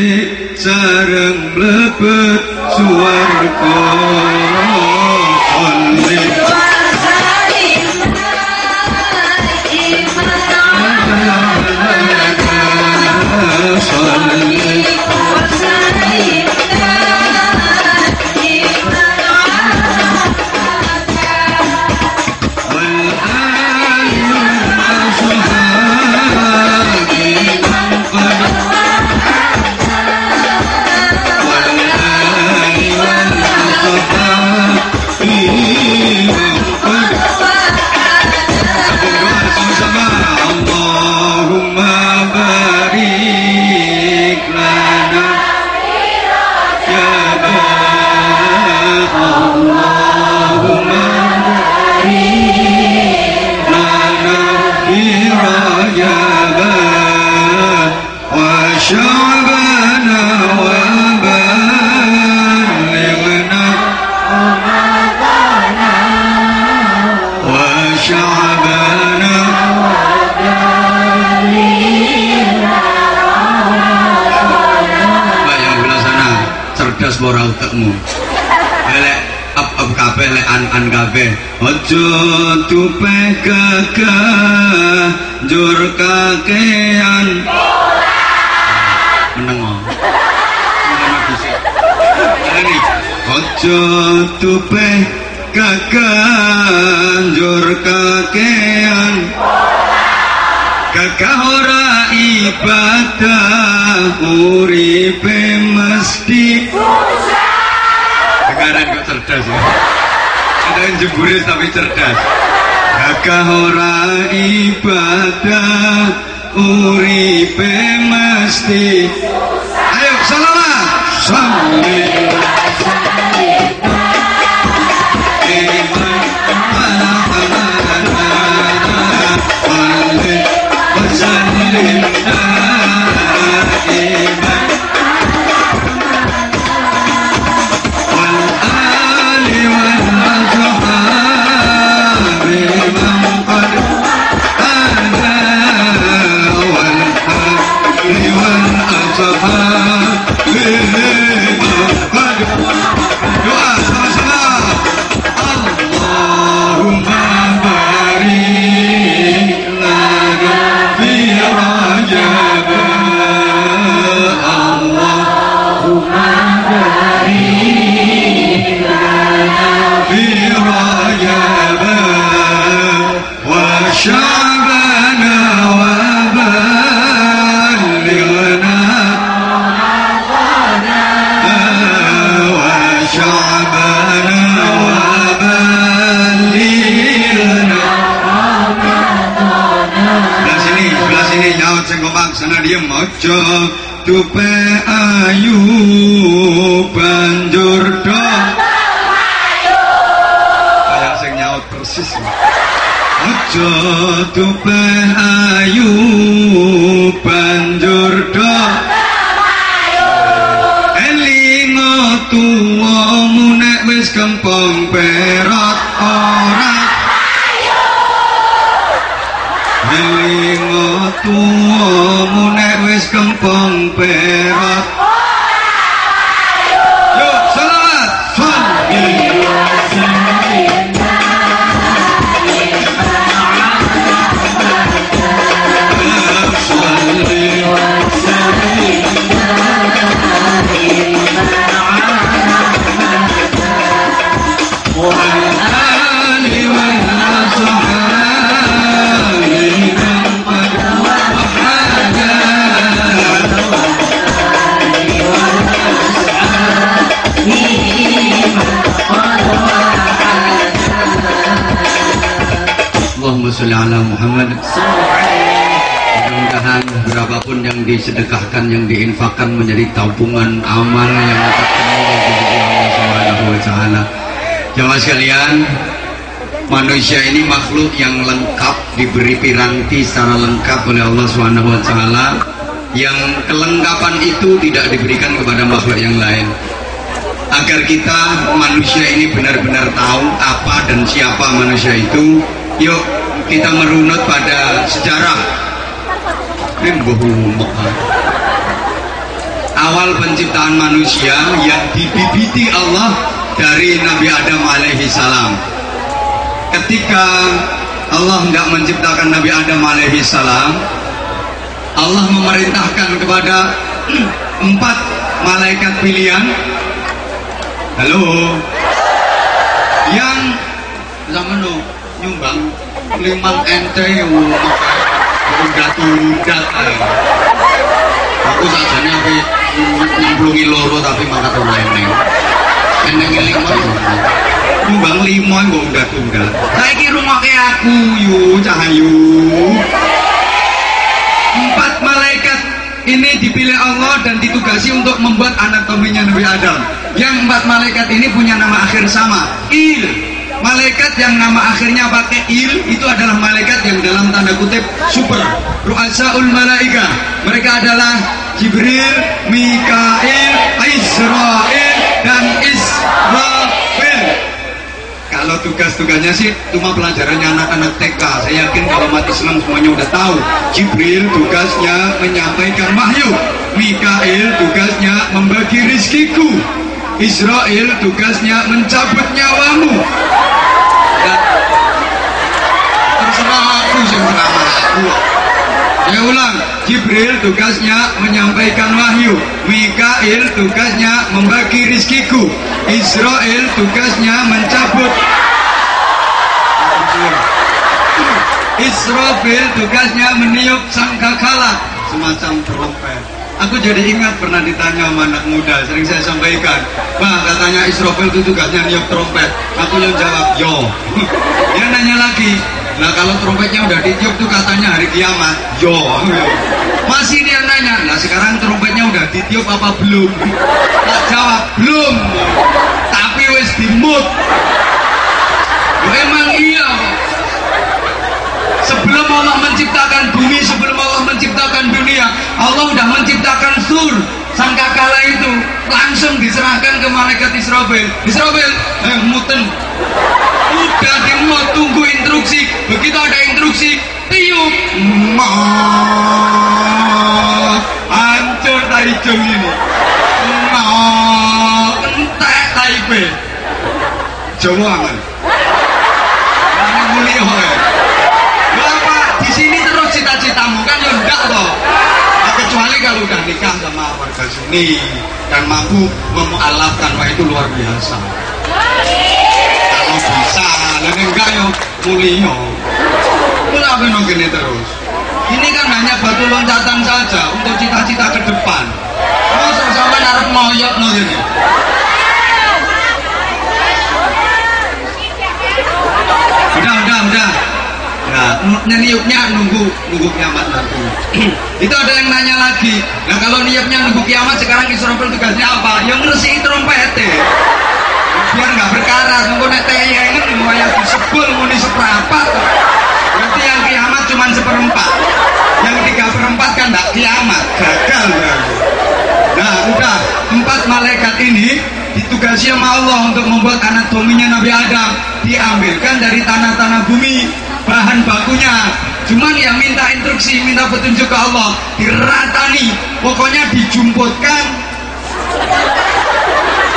sareng mlebet suwarga ora utekmu. Elek up up kabeh lek an an kabeh. Ojo tupeh gagah njur kakean. Meneng. Meneng dhisik. Ojo tupe kakanjur kakean Kakak ora ibadah uripe mesti Sekarang kok cerdas ya? Yang jemburis tapi cerdas. Kakak ora ibadah uripe mesti. Ayo selamat Selamat ojo tupe ayu banjur do kayak sing nyaut persis. Ojo tupe ayu banjur do Elingo tuwamu nek wis kempong perot ora. Elingo tuwamu nek wis kempung perak disedekahkan, yang diinfakkan menjadi tabungan amal yang Allah Subhanahu wa taala. Jamaah sekalian, manusia ini makhluk yang lengkap diberi piranti secara lengkap oleh Allah Subhanahu wa taala yang kelengkapan itu tidak diberikan kepada makhluk yang lain. Agar kita manusia ini benar-benar tahu apa dan siapa manusia itu, yuk kita merunut pada sejarah awal penciptaan manusia yang dibibiti Allah dari Nabi Adam alaihi salam. Ketika Allah hendak menciptakan Nabi Adam alaihi salam, Allah memerintahkan kepada empat malaikat pilihan. Halo. Yang zaman nyumbang limang ente udah tundat aku sajane ape nyemplungi loro tapi mangkat ora eneng. Eneng lima nyumbang lima kok udah tunggal saiki rungokke aku yu cahayu empat malaikat ini dipilih Allah dan ditugasi untuk membuat anatominya Nabi Adam. Yang empat malaikat ini punya nama akhir sama Il Malaikat yang nama akhirnya pakai il itu adalah malaikat yang dalam tanda kutip super. Ru'asaul malaika. Mereka adalah Jibril, Mikail, Israel dan Israfil. Kalau tugas-tugasnya sih cuma pelajarannya anak-anak TK. Saya yakin kalau mati Islam semuanya udah tahu. Jibril tugasnya menyampaikan wahyu. Mikail tugasnya membagi rizkiku. Israel tugasnya mencabut nyawamu. Aku. Saya ulang, Jibril tugasnya menyampaikan wahyu, Mikail tugasnya membagi rizkiku, Israel tugasnya mencabut Israfil tugasnya meniup sangkakala semacam trompet. Aku jadi ingat pernah ditanya sama anak muda, sering saya sampaikan, Pak katanya Israfil itu tugasnya niup trompet. Aku yang jawab, yo. Dia nanya lagi, Nah kalau trompetnya udah ditiup tuh katanya hari kiamat. Yo. Masih dia nanya. Nah sekarang trompetnya udah ditiup apa belum? Tak jawab belum. Tapi wes dimut. Emang iya. Sebelum Allah menciptakan bumi, sebelum Allah menciptakan dunia, Allah udah menciptakan sur, sangkakala itu langsung diserahkan ke malaikat Israfil. Israfil, eh muten. Udah dimut tunggu instruksi. Begitu ada instruksi, tiup. Hancur taijung ini. Ma, entek taipe. Jawa aman. Mana mulia. Bapak di sini terus cita-citamu kan ya enggak toh. Kalau udah nikah sama warga sini dan mampu memualafkan wah itu luar biasa. Kalau bisa, dan enggak ya mulia. Kenapa no gini terus? Ini kan hanya batu loncatan saja untuk cita-cita ke depan. Masa sama narap moyot no gini. Udah, udah, udah. Nah, niupnya nunggu nunggu kiamat nanti. itu ada yang nanya lagi. Nah, kalau niupnya nunggu kiamat sekarang Israfil tugasnya apa? Yang ngersi trompet biar nggak berkarat nunggu nek teyengen yang disebul muni seperempat berarti yang kiamat cuma seperempat. Yang tiga perempat kan nggak kiamat. Gagal berarti. Nah udah. Empat malaikat ini ditugasi sama Allah untuk membuat anatominya Nabi Adam diambilkan dari tanah-tanah bumi bahan bakunya. Cuman yang minta instruksi minta petunjuk ke Allah diratani. Pokoknya dijumputkan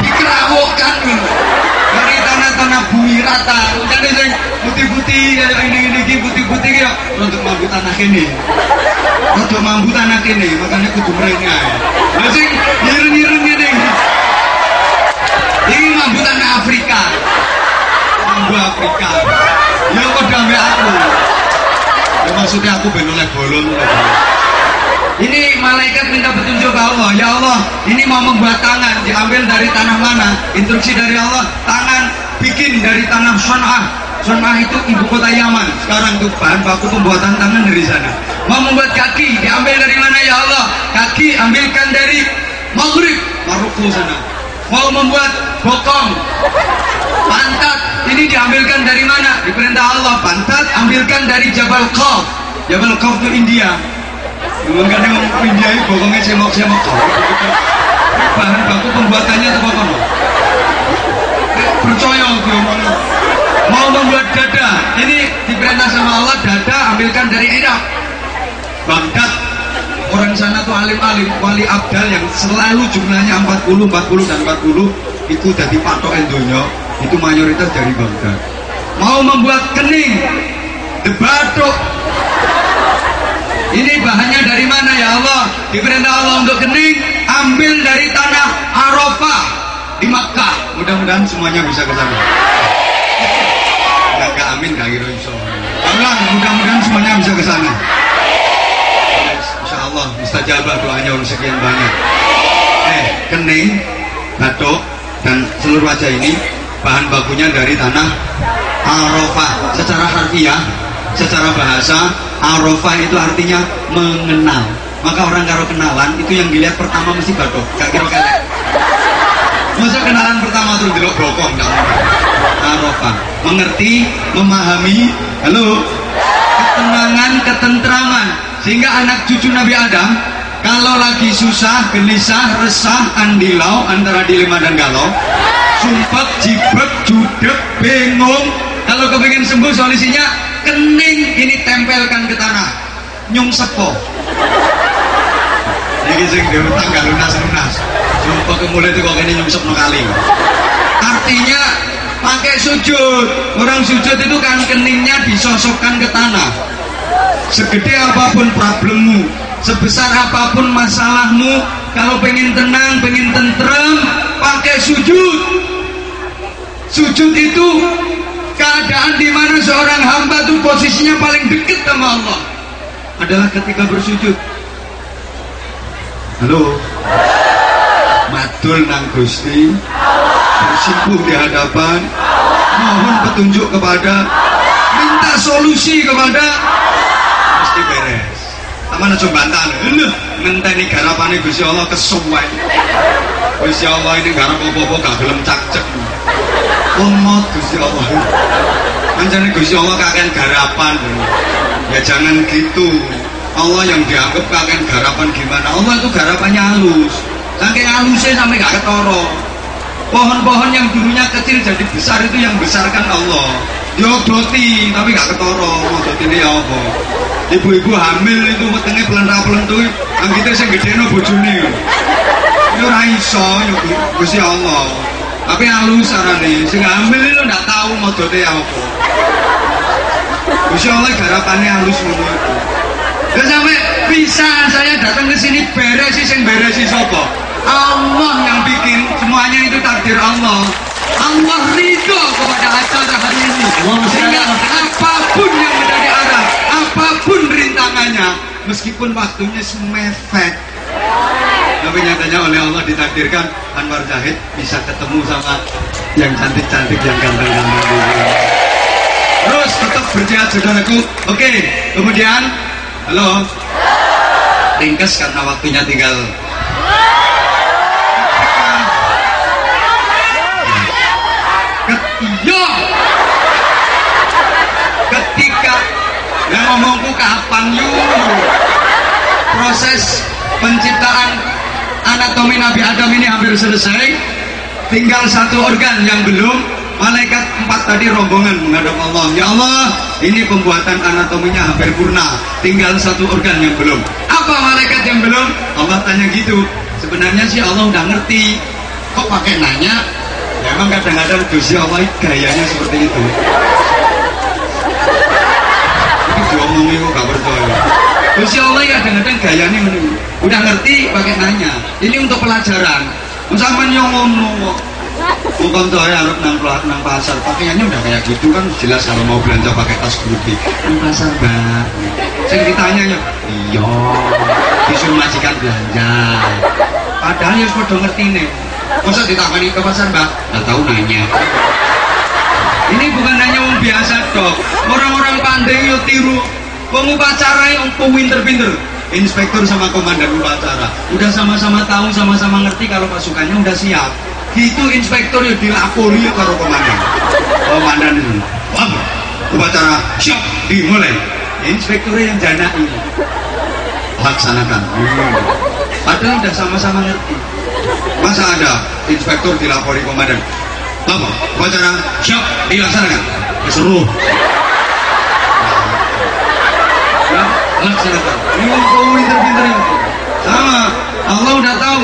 dikerawokkan. Dari tanah-tanah bumi rata. Jadi sing putih-putih ini ini putih-putih ya untuk mampu tanah ini. Untuk mampu tanah ini makanya kudu mereka. Nah sing ireng-ireng ini. Ini mampu tanah Afrika mampu Afrika. Ya kok damai aku. Ya maksudnya aku ben oleh bolon ini malaikat minta petunjuk ke Allah. Ya Allah ini mau membuat tangan. Diambil dari tanah mana? Instruksi dari Allah. Tangan bikin dari tanah Son'ah. Son'ah itu ibu kota Yaman. Sekarang itu bahan baku pembuatan tangan dari sana. Mau membuat kaki diambil dari mana? Ya Allah kaki ambilkan dari Maghrib. Maroko sana. Mau membuat bokong. Pantat ini diambilkan dari mana? Diperintah Allah. Pantat ambilkan dari Jabal Khawf Jabal Khawf itu India. Makanya mau pindahin bokongnya semok-semok Bahan baku pembuatannya itu apa Percaya diomong Mau membuat dada. Ini diperintah sama Allah Dada ambilkan dari Irak. Baghdad. Orang sana tuh alim-alim Wali Abdal yang selalu jumlahnya 40, 40 dan 40 Itu jadi patok dunia Itu mayoritas dari Baghdad Mau membuat kening Debatuk ini bahannya dari mana ya Allah? Diperintah Allah untuk kening, ambil dari tanah Arafah di Makkah. Mudah-mudahan semuanya bisa ke sana. Enggak gak amin gak kira insya Allah. mudah-mudahan semuanya bisa ke sana. Insya Allah mustajabah doanya orang sekian banyak. Eh, kening, batuk, dan seluruh wajah ini bahan bakunya dari tanah Arafah. Secara harfiah, secara bahasa Arafah itu artinya mengenal. Maka orang karo kenalan itu yang dilihat pertama mesti badok, gak kira kelek. Masa kenalan pertama tuh delok bokong gak Arafah. Mengerti, memahami, halo, ketenangan, ketentraman. Sehingga anak cucu Nabi Adam kalau lagi susah, gelisah, resah, andilau antara dilema dan galau, sumpah, jibek, judek, bingung. Kalau kepingin sembuh solusinya kening. Ini tempelkan ke tanah. Nyung sepo ini sing dewe tanggal lunas-lunas. Sumpah kemudian itu kok ini nyung sepo kali. Artinya pakai sujud. Orang sujud itu kan keningnya disosokkan ke tanah. Segede apa pun problemmu sebesar apa pun masalahmu kalau pengen tenang pengen tentrem pakai sujud sujud itu keadaan di mana seorang hamba itu posisinya paling dekat sama Allah. Adalah ketika bersujud. Halo? Madul nang Gusti. Bersimpuh di hadapan. Mohon petunjuk kepada. Minta solusi kepada. Mesti beres. Sama aja lho ngenteni garapane Gusti Allah kesuwen. Gusti Allah ini garap apa-apa gak gelem cak-cek lemot Gusti Allah. Mancane Gusti Allah kakek garapan. Ya jangan gitu. Allah yang dianggap kakek garapan gimana? Allah itu garapannya halus. Saking halusnya sampai gak ketoro pohon-pohon yang dulunya kecil jadi besar itu yang besarkan Allah. Diodoti tapi gak ketoro maksud ini ya apa? Ibu-ibu hamil itu wetenge pelentah pelentu yang kita sing gede no bojone. Itu raiso ya Gusti Allah tapi halus sarane sing hamil itu ndak tahu maksudnya ya apa. Gusti Allah garapannya halus ngono itu. Dan sampai bisa saya datang ke sini beres sih sing beres sih sopo Allah yang bikin semuanya itu takdir Allah. Allah ridho kepada acara hari ini. Sehingga apa pun yang menjadi arah apa pun rintangannya meskipun waktunya semepet tapi nyatanya oleh Allah ditakdirkan Anwar Zahid bisa ketemu sama yang cantik-cantik yang ganteng-ganteng terus tetap berjihad saudaraku. Oke kemudian halo. Ringkas karena waktunya tinggal. Iya ketika yang ngomongku kapan yuk proses penciptaan anatomi Nabi Adam ini hampir selesai. Tinggal satu organ yang belum. Malaikat empat tadi rombongan menghadap Allah. Ya Allah ini pembuatan anatominya hampir purna. Tinggal satu organ yang belum. Apa malaikat yang belum? Allah tanya gitu. Sebenarnya sih Allah udah ngerti. Kok pakai nanya? Ya emang kadang-kadang Gusti Allah gayanya seperti itu. Ini diomongin kok gak percaya. Gusti Allah ya kadang-kadang gayanya menunggu udah ngerti pakai nanya. Ini untuk pelajaran. Misalkan yang Bukan tuh ya harus nang, nang pasar. Pakaiannya udah kayak gitu kan jelas kalau mau belanja pakai tas guti nang pasar mbak. Saya ditanya ya iya disuruh majikan belanja. Padahal ya sudah ngerti nih masa ditakani ke pasar mbak? Nggak tahu nanya. Ini bukan hanya orang biasa dok. Orang-orang pandai yo tiru. Pengupacara yang pinter-pinter inspektur sama komandan upacara. Udah sama-sama tahu sama-sama ngerti kalau pasukannya udah siap. Itu inspektur yang dilapori karo komandan. Komandan itu. Wah upacara siap dimulai. Inspektur yang jana ini laksanakan. Hmm. padahal udah sama-sama ngerti. Masa ada inspektur dilapori komandan? Apa upacara siap dilaksanakan. Ke seluruh ya Allah udah tahu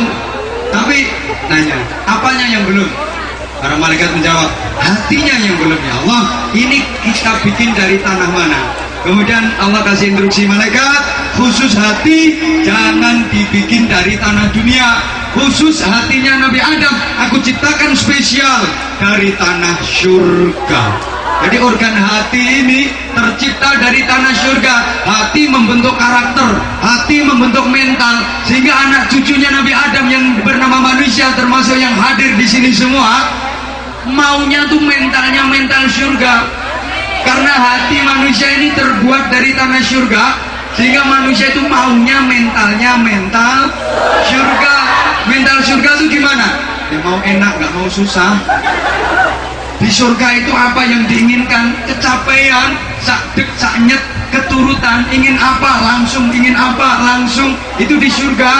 tapi nanya apanya yang belum. Para malaikat menjawab hatinya yang belum ya Allah. Ini kita bikin dari tanah mana? Kemudian Allah? Kasih instruksi malaikat khusus hati jangan dibikin dari tanah dunia. Khusus hatinya Nabi Adam. Aku ciptakan spesial dari tanah surga jadi organ hati ini tercipta dari tanah surga. Hati membentuk karakter, hati membentuk mental, sehingga anak cucunya Nabi Adam yang bernama manusia termasuk yang hadir di sini semua, maunya tuh mentalnya mental surga. Karena hati manusia ini terbuat dari tanah surga, sehingga manusia itu maunya mentalnya mental surga. Mental surga itu gimana? Ya mau enak, nggak mau susah di surga itu apa yang diinginkan? Kecapean sakdek saknyet keturutan. Ingin apa? Langsung ingin apa? Langsung. Itu di surga.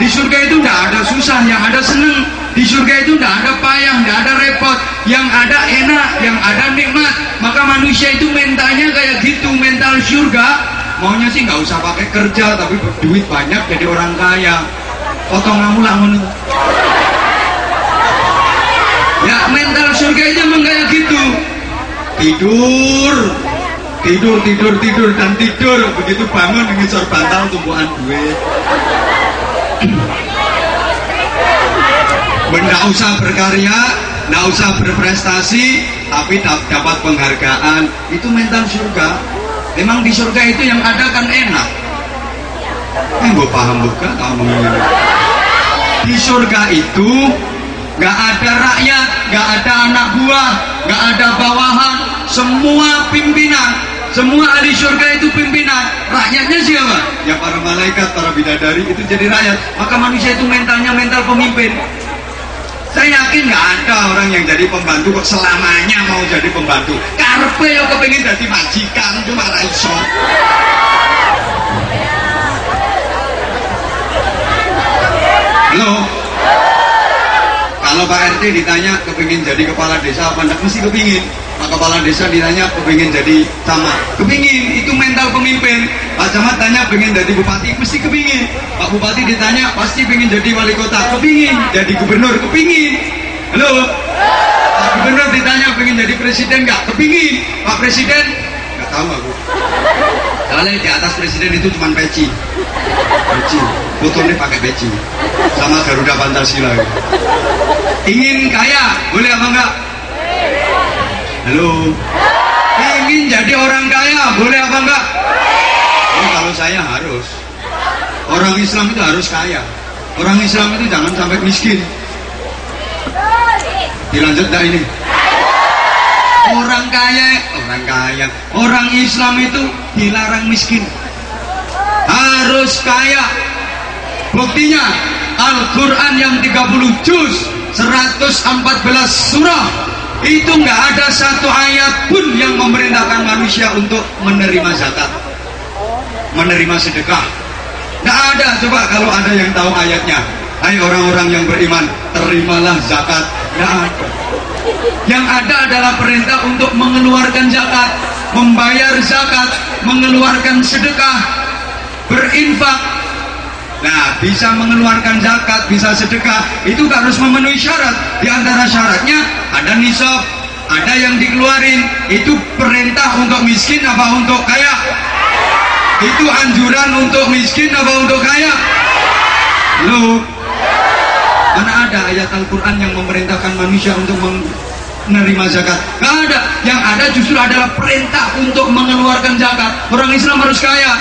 Di surga itu tidak ada susah yang ada seneng. Di surga itu tidak ada payah tidak ada repot. Yang ada enak yang ada nikmat. Maka manusia itu mentalnya kayak gitu mental surga. Maunya sih nggak usah pakai kerja tapi duit banyak jadi orang kaya. Potong kamu lah Ya mental surga itu emang kayak gitu Tidur tidur tidur tidur dan tidur begitu bangun ngisor bantal tumpuan duit Benda usah berkarya, nggak usah berprestasi, tapi dapat penghargaan. Itu mental surga. Memang di surga itu yang ada kan enak. Eh, gue paham bukan kamu. Di surga itu nggak ada rakyat, nggak ada anak buah, nggak ada bawahan, semua pimpinan, semua ahli surga itu pimpinan. Rakyatnya siapa? Ya para malaikat, para bidadari itu jadi rakyat. Maka manusia itu mentalnya mental pemimpin. Saya yakin nggak ada orang yang jadi pembantu kok selamanya mau jadi pembantu. Karpe yo kepengin jadi majikan cuma raiso. Halo, kalau Pak RT ditanya kepingin jadi kepala desa apa enggak? Mesti kepingin. Pak kepala desa ditanya kepingin jadi camat kepingin itu mental pemimpin. Pak camat tanya pengen jadi bupati? Mesti kepingin. Pak bupati ditanya pasti pengen jadi wali kota? Kepingin. Jadi gubernur kepingin. Halo? Pak gubernur ditanya pengen jadi presiden nggak kepingin. Pak presiden? Nggak tahu aku soalnya di atas presiden itu cuma peci. Peci. Fotonya pakai peci. Sama Garuda Pancasila ingin kaya boleh apa enggak? Halo? Ingin jadi orang kaya boleh apa enggak? Oh, kalau saya harus. Orang Islam itu harus kaya. Orang Islam itu jangan sampai miskin. Dilanjut dah ini orang kaya orang kaya. Orang Islam itu dilarang miskin. Harus kaya. Buktinya Al-Quran yang 30 juz 114 surah itu nggak ada satu ayat pun yang memerintahkan manusia untuk menerima zakat menerima sedekah. Nggak ada. Coba kalau ada yang tahu ayatnya. Hai orang-orang yang beriman terimalah zakat. Nggak ada yang ada adalah perintah untuk mengeluarkan zakat membayar zakat mengeluarkan sedekah berinfak Nah, bisa mengeluarkan zakat, bisa sedekah, itu harus memenuhi syarat. Di antara syaratnya ada nisab, ada yang dikeluarin. Itu perintah untuk miskin apa untuk kaya? Itu anjuran untuk miskin apa untuk kaya? Loh, mana ada ayat Al-Quran yang memerintahkan manusia untuk menerima zakat? Gak ada. Yang ada justru adalah perintah untuk mengeluarkan zakat. Orang Islam harus kaya.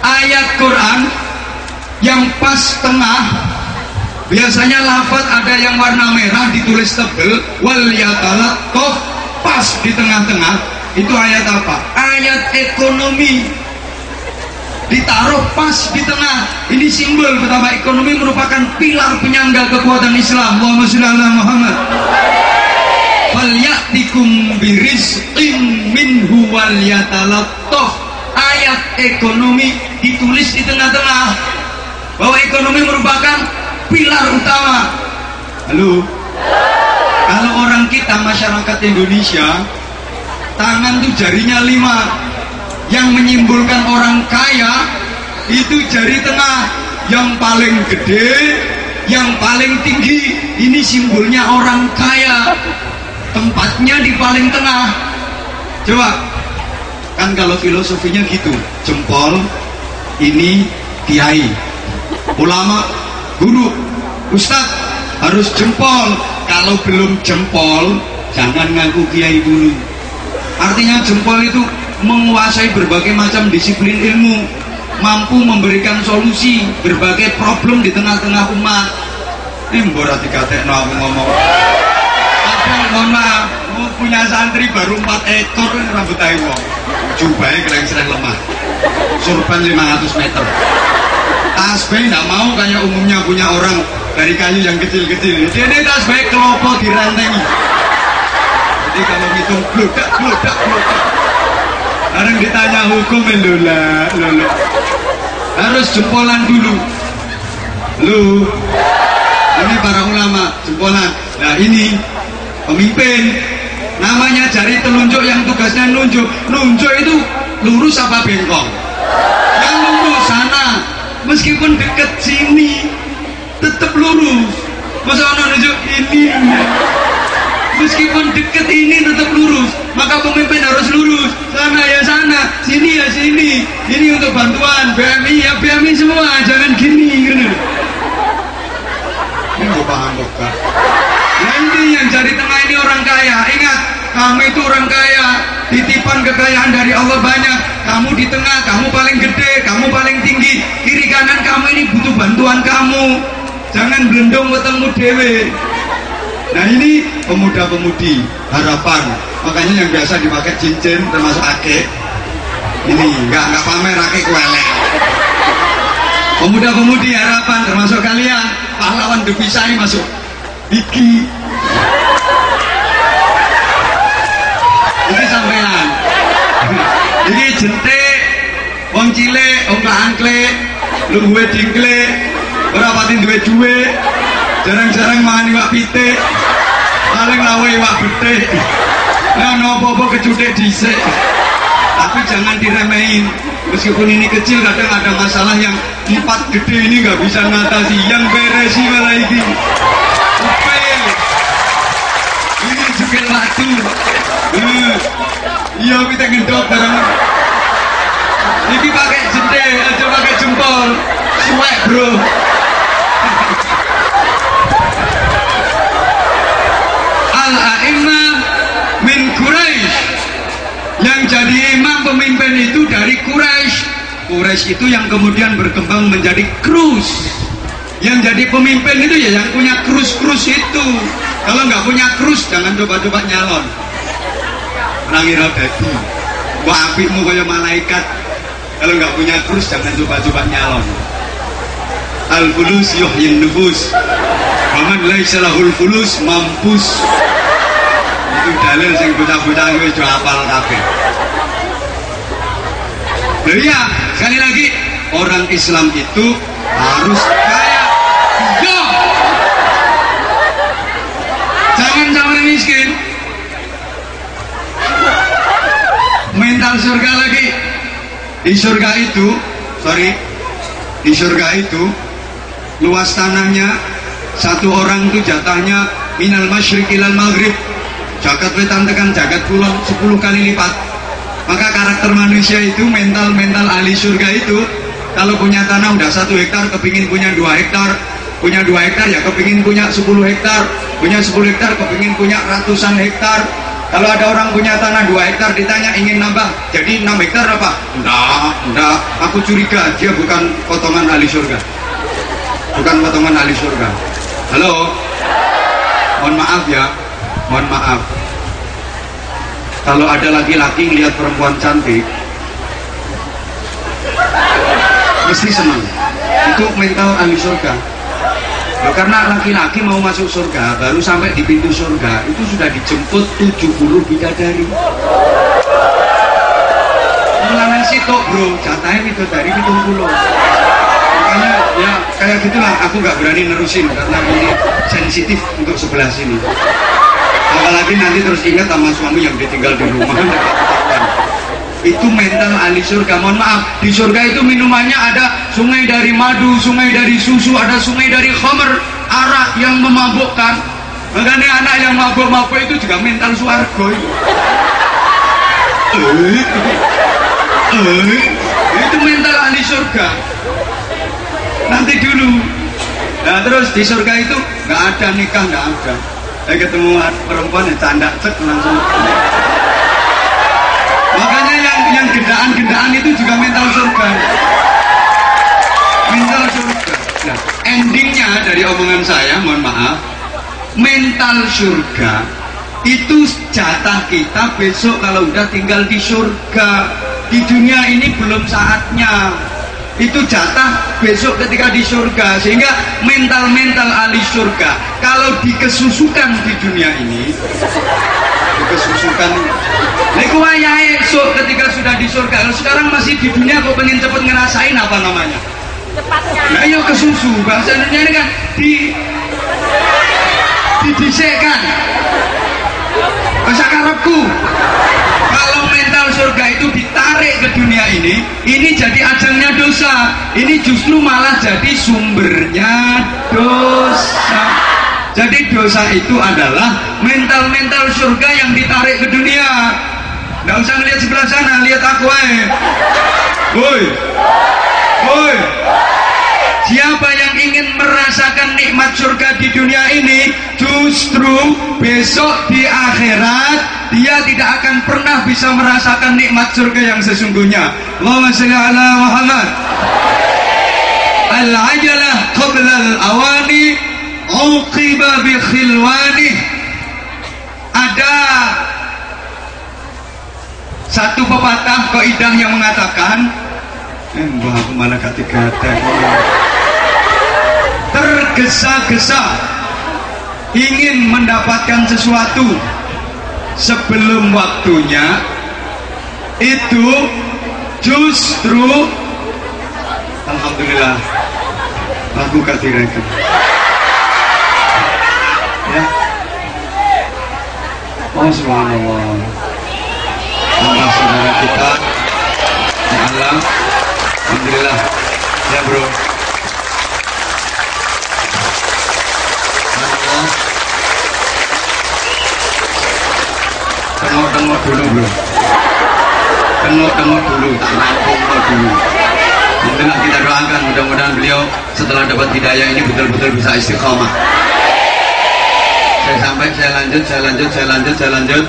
Ayat Quran yang pas tengah biasanya lafaz ada yang warna merah ditulis tebel wal toh pas di tengah-tengah itu ayat apa? ayat ekonomi ditaruh pas di tengah. Ini simbol betapa ekonomi merupakan pilar penyangga kekuatan Islam. Muhammad sallallahu Muhammad. Wal ya'tikum birizqin minhu wal toh ayat ekonomi ditulis di tengah-tengah. Bahwa ekonomi merupakan pilar utama. Halo. Kalau orang kita masyarakat Indonesia tangan tuh jarinya lima yang menyimpulkan orang kaya itu jari tengah. Yang paling gede yang paling tinggi ini simbolnya orang kaya. Tempatnya di paling tengah. Coba kan kalau filosofinya gitu. Jempol ini kiai. Ulama, guru, ustadz harus jempol. Kalau belum jempol, jangan ngaku kiai dulu. Artinya jempol itu menguasai berbagai macam disiplin ilmu, mampu memberikan solusi berbagai problem di tengah-tengah umat. Ini mbora no aku ngomong. Tapi mohon maaf, punya santri baru empat ekor rambut ayu wong. Jubahe kelengseran lemah. Surban 500 meter tasbih tidak mau kayak umumnya punya orang dari kayu yang kecil-kecil ini tasbih kelopo dirantengi jadi kalau ngitung bludak bludak bludak orang ditanya hukum lola lola harus jempolan dulu. Lu ini para ulama jempolan. Nah ini pemimpin. Namanya jari telunjuk yang tugasnya nunjuk. Nunjuk itu lurus apa bengkong? Yang lurus sana. Meskipun dekat sini tetap lurus. Masa anak nunjuk ini meskipun dekat ini tetap lurus maka pemimpin harus lurus. Sana ya sana sini ya sini. Ini untuk bantuan BMI ya BMI semua. Jangan gini gitu. Ini gue paham kok kak. Nah ini yang jadi tengah ini orang kaya. Ingat kamu itu orang kaya. Titipan kekayaan dari Allah banyak. Kamu di tengah kamu paling gede kamu paling tinggi. Kiri kanan kamu ini butuh bantuan kamu. Jangan belendong ketemu dewe nah ini pemuda-pemudi harapan. Makanya yang biasa dipakai cincin termasuk ake. Ini nggak nggak pamer ake kuelek pemuda-pemudi harapan termasuk kalian. Pahlawan devisai masuk. Iki. Ini sampean. Ini jentik wong cilik wong angklek lu gue dingkle ora pati duwe duwe jarang-jarang mangan iwak pitik. Paling lawe iwak betik nah nopo-nopo kecutik dhisik. Tapi jangan diremehin meskipun ini kecil kadang ada masalah yang empat gede ini nggak bisa ngatasi. Yang beresi malah ini upel ini juga waktu uh, iya kita gendok barang ini pakai jendel aja pakai jempol. Suwek bro al aimah min Quraisy yang jadi imam pemimpin itu dari Quraisy. Quraisy itu yang kemudian berkembang menjadi krus yang jadi pemimpin itu ya yang punya krus-krus itu. Kalau nggak punya krus jangan coba-coba nyalon. Nangira dadi. Wah kayak malaikat? Kalau nggak punya krus jangan coba-coba nyalon. Al fulus yuhyin nufus. Waman laisa lahul fulus mampus. Itu dalil sing bocah-bocah do hafal kabeh Iya, sekali lagi orang Islam itu harus kaya. Iya. Jangan sampai miskin. Mental surga lagi. Di surga itu, sorry, di surga itu luas tanahnya satu orang itu jatahnya minal masyriq ilal maghrib jagat wetan tekan jagat kulon 10 kali lipat maka karakter manusia itu mental-mental ahli surga itu kalau punya tanah udah satu hektar kepingin punya dua hektar. Punya dua hektar ya kepingin punya 10 hektar. Punya 10 hektar kepingin punya ratusan hektar. Kalau ada orang punya tanah dua hektar ditanya ingin nambah jadi 6 hektar apa? enggak, enggak. Aku curiga dia bukan potongan ahli surga. Bukan potongan ahli surga. Halo? Mohon maaf ya mohon maaf kalau ada laki-laki lihat perempuan cantik mesti senang. Itu mental ahli surga. Loh, karena laki-laki mau masuk surga baru sampai di pintu surga itu sudah dijemput 70 bidadari. Sih tok bro, jatahnya bidadari itu pulau makanya ya kayak gitulah. Aku nggak berani nerusin karena ini sensitif untuk sebelah sini apalagi nanti terus ingat sama suami yang ditinggal di rumah. Itu mental ahli surga. Mohon maaf di surga itu minumannya ada sungai dari madu sungai dari susu ada sungai dari khamer arak yang memabukkan. Makanya anak yang mabuk-mabuk itu juga mental suargo itu. Eh, eh, itu mental ahli surga. Nanti dulu. Nah terus di surga itu nggak ada nikah nggak ada saya ketemu perempuan canda cek langsung. Makanya yang yang gendaan-gendaan itu juga mental surga. Mental surga. Nah endingnya dari omongan saya mohon maaf. Mental surga itu jatah kita besok kalau udah tinggal di surga. Di dunia ini belum saatnya itu jatah besok ketika di surga sehingga mental-mental ahli surga kalau dikesusukan di dunia ini dikesusukan. Niku wayahe esok ketika sudah di surga. Kalau sekarang masih di dunia kok pengen cepet ngerasain apa namanya? Cepatnya nah iya kesusu. Bahasa Indonesia ini kan di didisekkan bahasa karepku surga itu ditarik ke dunia ini ini jadi ajalnya dosa. Ini justru malah jadi sumbernya dosa. Jadi dosa itu adalah mental-mental surga yang ditarik ke dunia. Nggak usah ngelihat sebelah sana lihat aku aja. Woi. Woi. Siapa ingin merasakan nikmat surga di dunia ini Justru besok di akhirat Dia tidak akan pernah bisa merasakan nikmat surga yang sesungguhnya. Allahumma salli ala Muhammad. Al-ajalah qabla al-awani Uqiba bi khilwani. Ada satu pepatah kaidah yang mengatakan Eh, aku malah kata-kata tergesa-gesa ingin mendapatkan sesuatu sebelum waktunya itu justru Alhamdulillah aku katirakan ya. Oh subhanallah. Allah saudara kita Ya Alhamdulillah. Ya bro tengok-tengok dulu. Bro tengok-tengok dulu. Tak nampung dulu Alhamdulillah kita doakan mudah-mudahan beliau setelah dapat hidayah ini betul-betul bisa istiqomah. Saya sampai saya lanjut saya lanjut saya lanjut saya lanjut.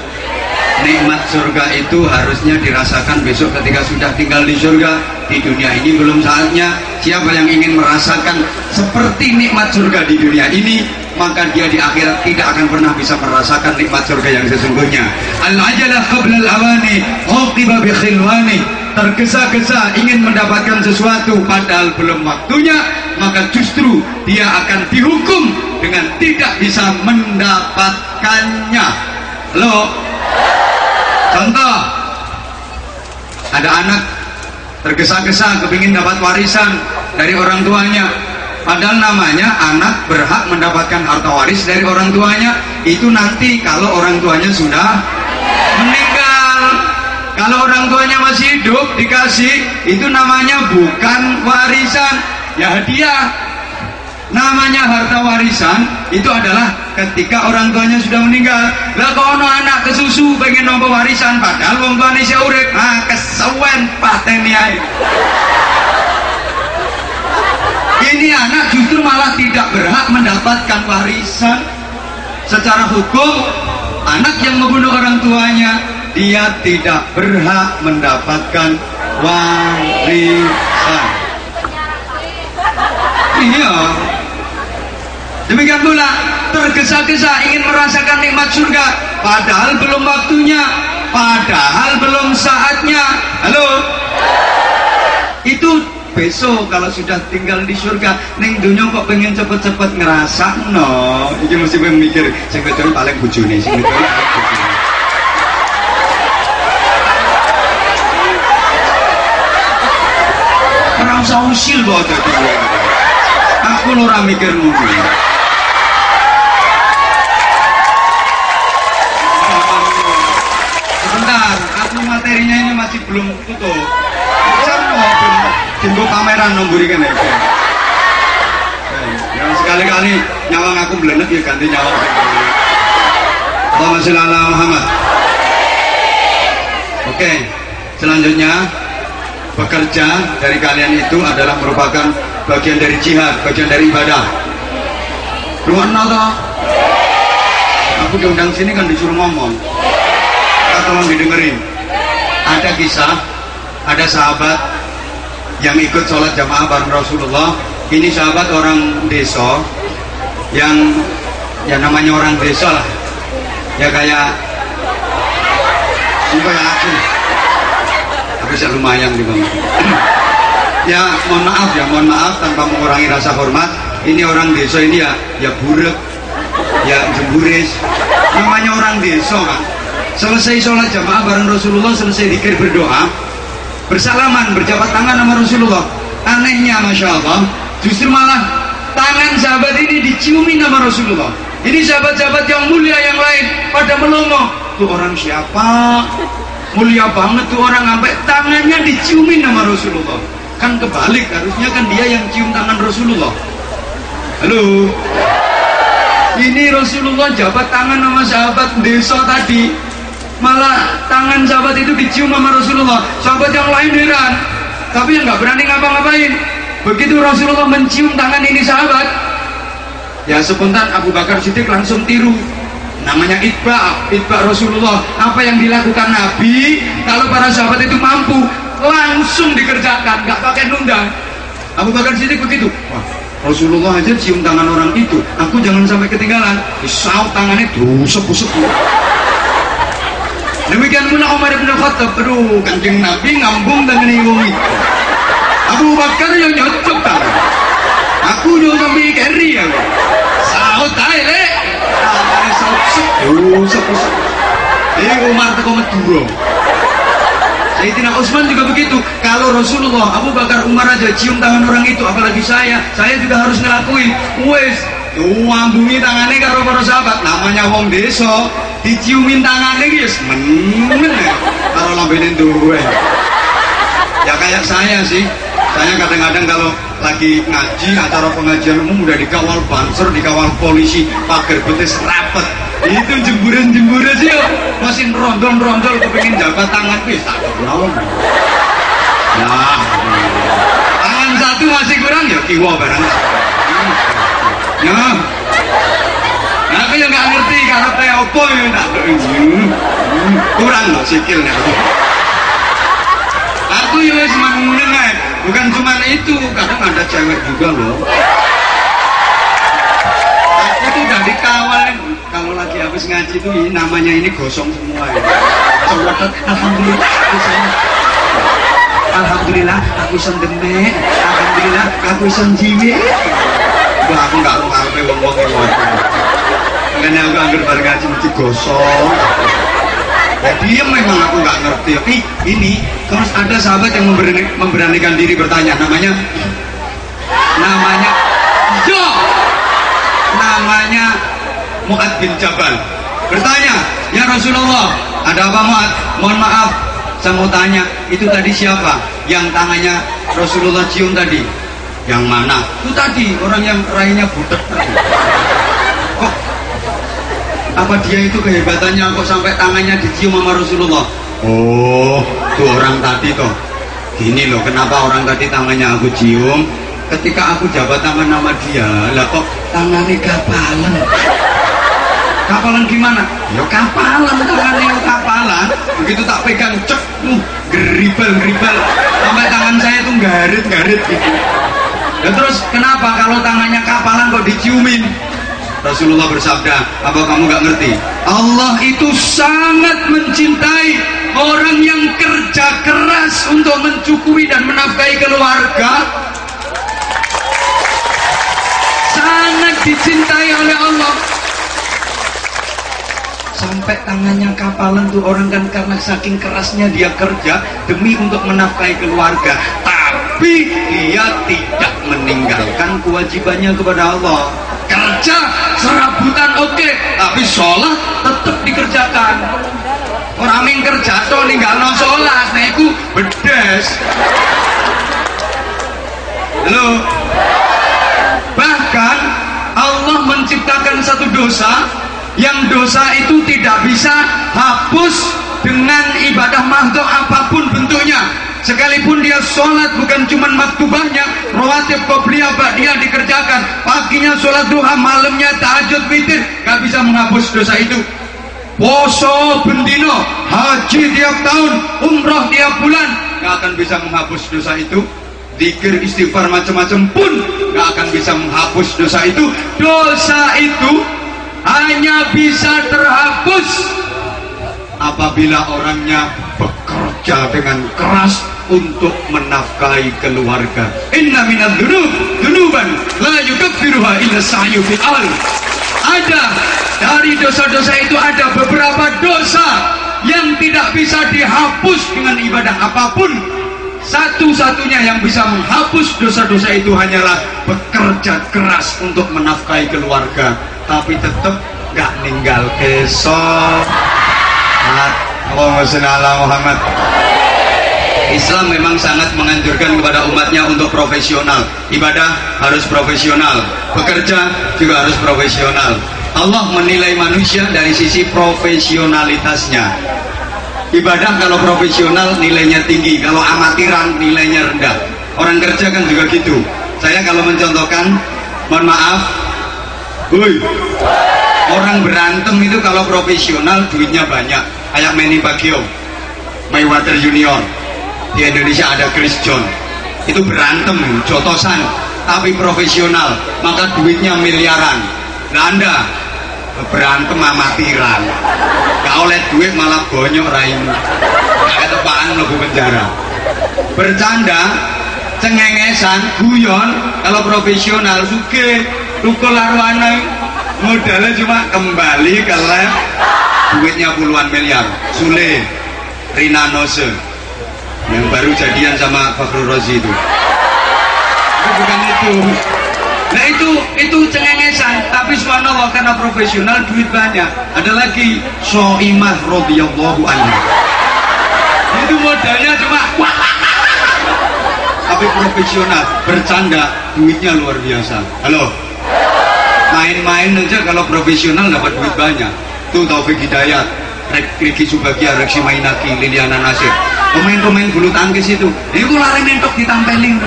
Nikmat surga itu harusnya dirasakan besok ketika sudah tinggal di surga. Di dunia ini belum saatnya. Siapa yang ingin merasakan seperti nikmat surga di dunia ini maka dia di akhirat tidak akan pernah bisa merasakan nikmat surga yang sesungguhnya. Al-ajalah qabla al-awani uqiba bi khilwani. Tergesa-gesa ingin mendapatkan sesuatu padahal belum waktunya maka justru dia akan dihukum dengan tidak bisa mendapatkannya. Lo contoh. Ada anak tergesa-gesa kepingin dapat warisan dari orang tuanya padahal namanya anak berhak mendapatkan harta waris dari orang tuanya. Itu nanti kalau orang tuanya sudah meninggal. Kalau orang tuanya masih hidup dikasih itu namanya bukan warisan. Ya hadiah. Namanya harta warisan itu adalah ketika orang tuanya sudah meninggal. Lah kalau anak kesusu pengen nomor warisan? Padahal orang tuanya si urip. Ah kesewen pateni ini anak justru malah tidak berhak mendapatkan warisan secara hukum anak yang membunuh orang tuanya dia tidak berhak mendapatkan warisan iya Demikian pula tergesa-gesa ingin merasakan nikmat surga padahal belum waktunya, padahal belum saatnya. Halo? Besok kalau sudah tinggal di surga neng dunia kok pengen cepet-cepet ngerasa no. Ini mesti mikir sing betul paling bujune sing betul usah usil kok aku ora mikir ngono. Materinya ini masih belum tutup. Sama belum jenggo pameran nomburi kan ya yang sekali-kali nyawang aku belenek ya ganti nyawang. Allahumma sholli ala Muhammad? Oke selanjutnya bekerja dari kalian itu adalah merupakan bagian dari jihad bagian dari ibadah. Ruang nada aku diundang sini kan disuruh ngomong. Kita tolong didengerin. Ada kisah ada sahabat yang ikut sholat jamaah bareng Rasulullah. Ini sahabat orang desa yang ya namanya orang desa lah. Ya kayak ini kayak aku tapi saya lumayan di ya mohon maaf ya mohon maaf tanpa mengurangi rasa hormat. Ini orang desa ini ya ya buruk ya jemburis. Namanya orang desa kan selesai sholat jamaah bareng Rasulullah selesai dikir berdoa bersalaman berjabat tangan sama Rasulullah. Anehnya Masya Allah justru malah tangan sahabat ini diciumi nama Rasulullah. Ini sahabat-sahabat yang mulia yang lain pada melongo. Tuh orang siapa? Mulia banget tuh orang sampai tangannya diciumi nama Rasulullah. Kan kebalik harusnya kan dia yang cium tangan Rasulullah. Halo? Ini Rasulullah jabat tangan sama sahabat desa tadi malah tangan sahabat itu dicium sama Rasulullah. Sahabat yang lain heran. Tapi yang nggak berani ngapa-ngapain. Begitu Rasulullah mencium tangan ini sahabat ya spontan Abu Bakar Siddiq langsung tiru. Namanya itba itba Rasulullah. Apa yang dilakukan Nabi kalau para sahabat itu mampu? Langsung dikerjakan nggak pakai nunda Abu Bakar Siddiq begitu Wah, Rasulullah aja cium tangan orang itu. Aku jangan sampai ketinggalan. Disaut tangannya dusep-usep Demikian pula Umar bin Khattab, aduh kanjeng Nabi ngambung wong itu. Abu Bakar yang nyocok tak. Aku yang sampai keri ya. Saut ae le. Sep sep. Ini Umar teko Madura. Sayyidina Utsman juga begitu. Kalau Rasulullah, Abu Bakar, Umar aja cium tangan orang itu, apalagi saya, saya juga harus ngelakuin. Wes, ngambungi tangannya karo para sahabat, namanya wong desa, diciumin tangannya guys men kalau lambenin duwe. Ya kayak saya sih. Saya kadang-kadang kalau lagi ngaji acara pengajian umum udah dikawal banser dikawal polisi pagar betis rapet. Itu jemburan-jemburan sih yuk masih rondol-rondol kepingin jabat tangan. Wis tak kenal ya tangan satu masih kurang ya kiwa barang. Ya. Nah, aku yang nggak ngerti karena teh opo ya tak kurang loh sikilnya. Aku ya wis meneng bukan cuma itu, kadang ada cewek juga loh. Aku tuh udah dikawal kalau lagi habis ngaji tuh ini namanya ini gosong semua ya. Coba alhamdulillah aku Alhamdulillah aku isen demek, alhamdulillah aku isen Wah, aku nggak ngerti wong-wong iki makanya aku anggar bareng ngaji mesti gosong ya dia memang aku nggak ngerti. Tapi ini terus ada sahabat yang memberani, memberanikan diri bertanya namanya? Namanya yo namanya Mu'ad bin Jabal. Bertanya ya Rasulullah ada apa Mu'ad? Mohon maaf saya mau tanya itu tadi siapa? Yang tangannya Rasulullah cium tadi yang mana? Itu tadi orang yang rainya budak kok? Apa dia itu kehebatannya kok sampai tangannya dicium sama Rasulullah? Oh. Tuh orang tadi toh. Gini loh kenapa orang tadi tangannya aku cium? Ketika aku jabat tangan nama dia lah kok tangannya kapalan? Kapalan gimana? Ya kapalan tangannya ya kapalan. Begitu tak pegang cek uh geribel geribel sampai tangan saya tuh garit garit gitu ya terus kenapa kalau tangannya kapalan kok diciumin Rasulullah bersabda, apa kamu gak ngerti? Allah itu sangat mencintai orang yang kerja keras untuk mencukupi dan menafkahi keluarga. Sangat dicintai oleh Allah. Sampai tangannya kapalan tuh orang kan karena saking kerasnya dia kerja demi untuk menafkahi keluarga. Tapi dia tidak meninggalkan kewajibannya kepada Allah. Kerja serabutan oke. Okay. tapi sholat tetap dikerjakan. Orang amin kerja tuh ninggal no sholat nah itu bedes. Halo bahkan Allah menciptakan satu dosa yang dosa itu tidak bisa hapus dengan ibadah mahdoh apa pun bentuknya sekalipun dia sholat bukan cuma maktubahnya rawatib qobliyah dia dikerjakan. Paginya sholat duha malamnya tahajud witir gak bisa menghapus dosa itu. Poso bendino haji tiap tahun umroh tiap bulan gak akan bisa menghapus dosa itu. Dikir istighfar macam-macam pun gak akan bisa menghapus dosa itu. Dosa itu hanya bisa terhapus apabila orangnya bekerja dengan keras untuk menafkahi keluarga. Inna minad dunub dunuban la yukaffiruha illa sa'yu fil. Ada dari dosa-dosa itu ada beberapa dosa yang tidak bisa dihapus dengan ibadah apa pun. Satu-satunya yang bisa menghapus dosa-dosa itu hanyalah bekerja keras untuk menafkahi keluarga, tapi tetap gak ninggal kesok. Allahumma sholli ala Muhammad. Islam memang sangat menganjurkan kepada umatnya untuk profesional. Ibadah harus profesional, bekerja juga harus profesional. Allah menilai manusia dari sisi profesionalitasnya. ibadah kalau profesional nilainya tinggi kalau amatiran nilainya rendah orang kerja kan juga gitu saya kalau mencontohkan mohon maaf woi orang berantem itu kalau profesional duitnya banyak kayak Manny Pacquiao Mayweather Junior. Di Indonesia ada Chris John. Itu berantem jotosan tapi profesional. Maka duitnya miliaran. Nah anda berantem amatiran. Gak oleh duit malah bonyok raimu. Kayak tepaan lebu penjara. Bercanda cengengesan guyon kalau profesional suge tukul arwana. Modalnya cuma kembali ke lab duitnya puluhan miliar. Sule Rina Nose. Yang baru jadian sama Fakhrul Rozi itu. Itu bukan itu. Nah itu itu cengengesan. Tapi subhanallah karena profesional duit banyak. Ada lagi Soimah radhiyallahu anha. Itu modalnya cuma tapi profesional bercanda duitnya luar biasa. Halo? Main-main aja kalau profesional dapat duit banyak tuh Taufik Hidayat Riki Subagia, Reksi Mainaki, Liliana Nasir. Pemain-pemain bulu tangkis itu. Itu lari mentok ditampelin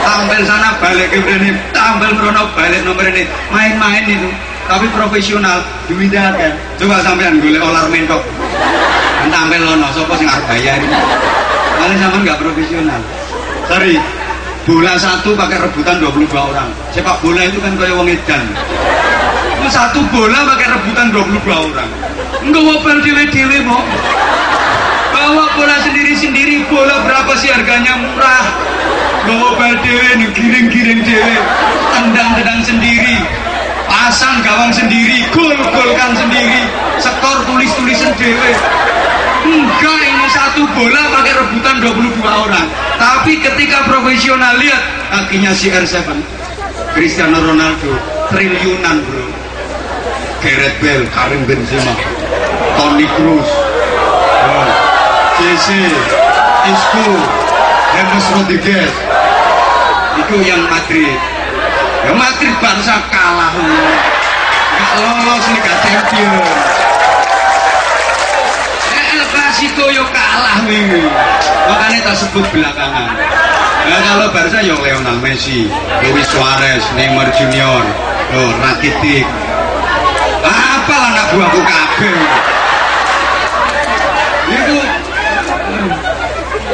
tampil sana balik ke ini tampil merono balik nomor ini. Main-main itu. Tapi profesional. Duitnya kan coba sampean boleh olah mentok. Tampil lono sopo sing harus bayar kalian sama nggak profesional. Sorry. Bola satu pakai rebutan 22 orang. Sepak bola itu kan kayak wong edan satu bola pakai rebutan 22 orang. Enggak mau dewe-dewe mau bawa bola sendiri-sendiri bola berapa sih harganya? Murah. Bawa bal dewe giring-giring dewe tendang-tendang sendiri. Pasang gawang sendiri gol-golkan sendiri skor tulis-tulisan dewe enggak ini satu bola pakai rebutan 22 orang. Tapi ketika profesional lihat kakinya si R7 Cristiano Ronaldo triliunan bro Gareth Bale Karim Benzema Toni Kroos. JC Isco James Rodriguez. Itu yang Madrid. Yang Madrid Barca kalah. Gak lolos Liga Champions El Clasico yo kalah nih. Makanya tak sebut belakangan. Nah kalau Barca yo Lionel Messi Luis Suarez Neymar Junior Rakitic anak buahku kabel itu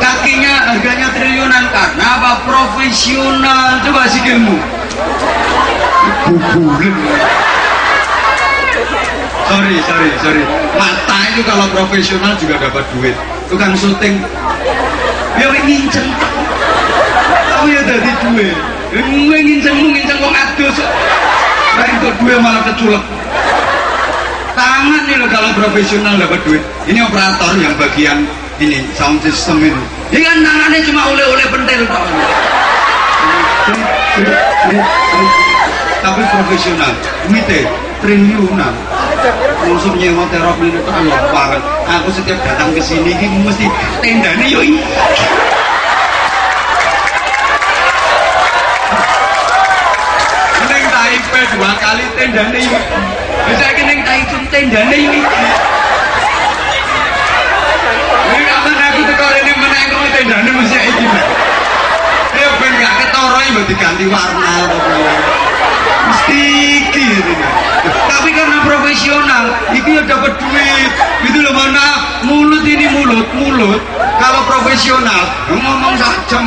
kakinya harganya triliunan karena apa profesional? Coba sih kamu bubulin sorry sorry sorry. Mata itu kalau profesional juga dapat duit. Tukang syuting. Ya nginceng. Tapi ya dari duit. Gue nginceng kok adus nah duit malah keculek tangan nih loh kalau profesional dapat duit. Ini operator yang bagian ini sound system itu ini kan tangannya cuma oleh-oleh pentil tapi profesional. Duitnya triliunan. Langsung nyewa terop ini tuh Allah banget. Aku setiap datang ke sini ini mesti tendanya yoi. Taipei dua kali tendanya yoi. Bisa neng Tendanya yoi ini kapan aku tekor ini meneng kok tendanya mesti ini ya ben gak ketoro ini diganti warna. Mesti gitu tapi karena profesional itu ya dapat duit. Itu loh mana mulut ini mulut mulut. Kalau profesional ngomong sak jam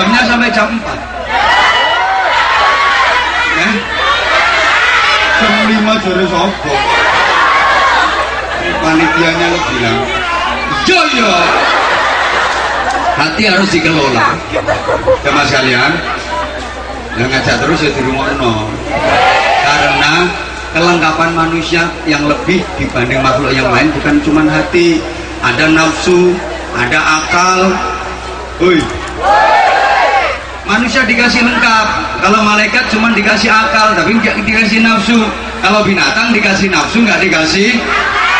jamnya sampai jam 4 ya. Jam 5 sore sobo panitianya lo bilang yo. Hati harus dikelola. Jemaah sekalian Nah, ngajak terus ya di rumah Karena kelengkapan manusia yang lebih dibanding makhluk yang lain bukan cuma hati, ada nafsu, ada akal. Woi. Manusia dikasih lengkap. Kalau malaikat cuma dikasih akal, tapi nggak dikasih nafsu. Kalau binatang dikasih nafsu, nggak dikasih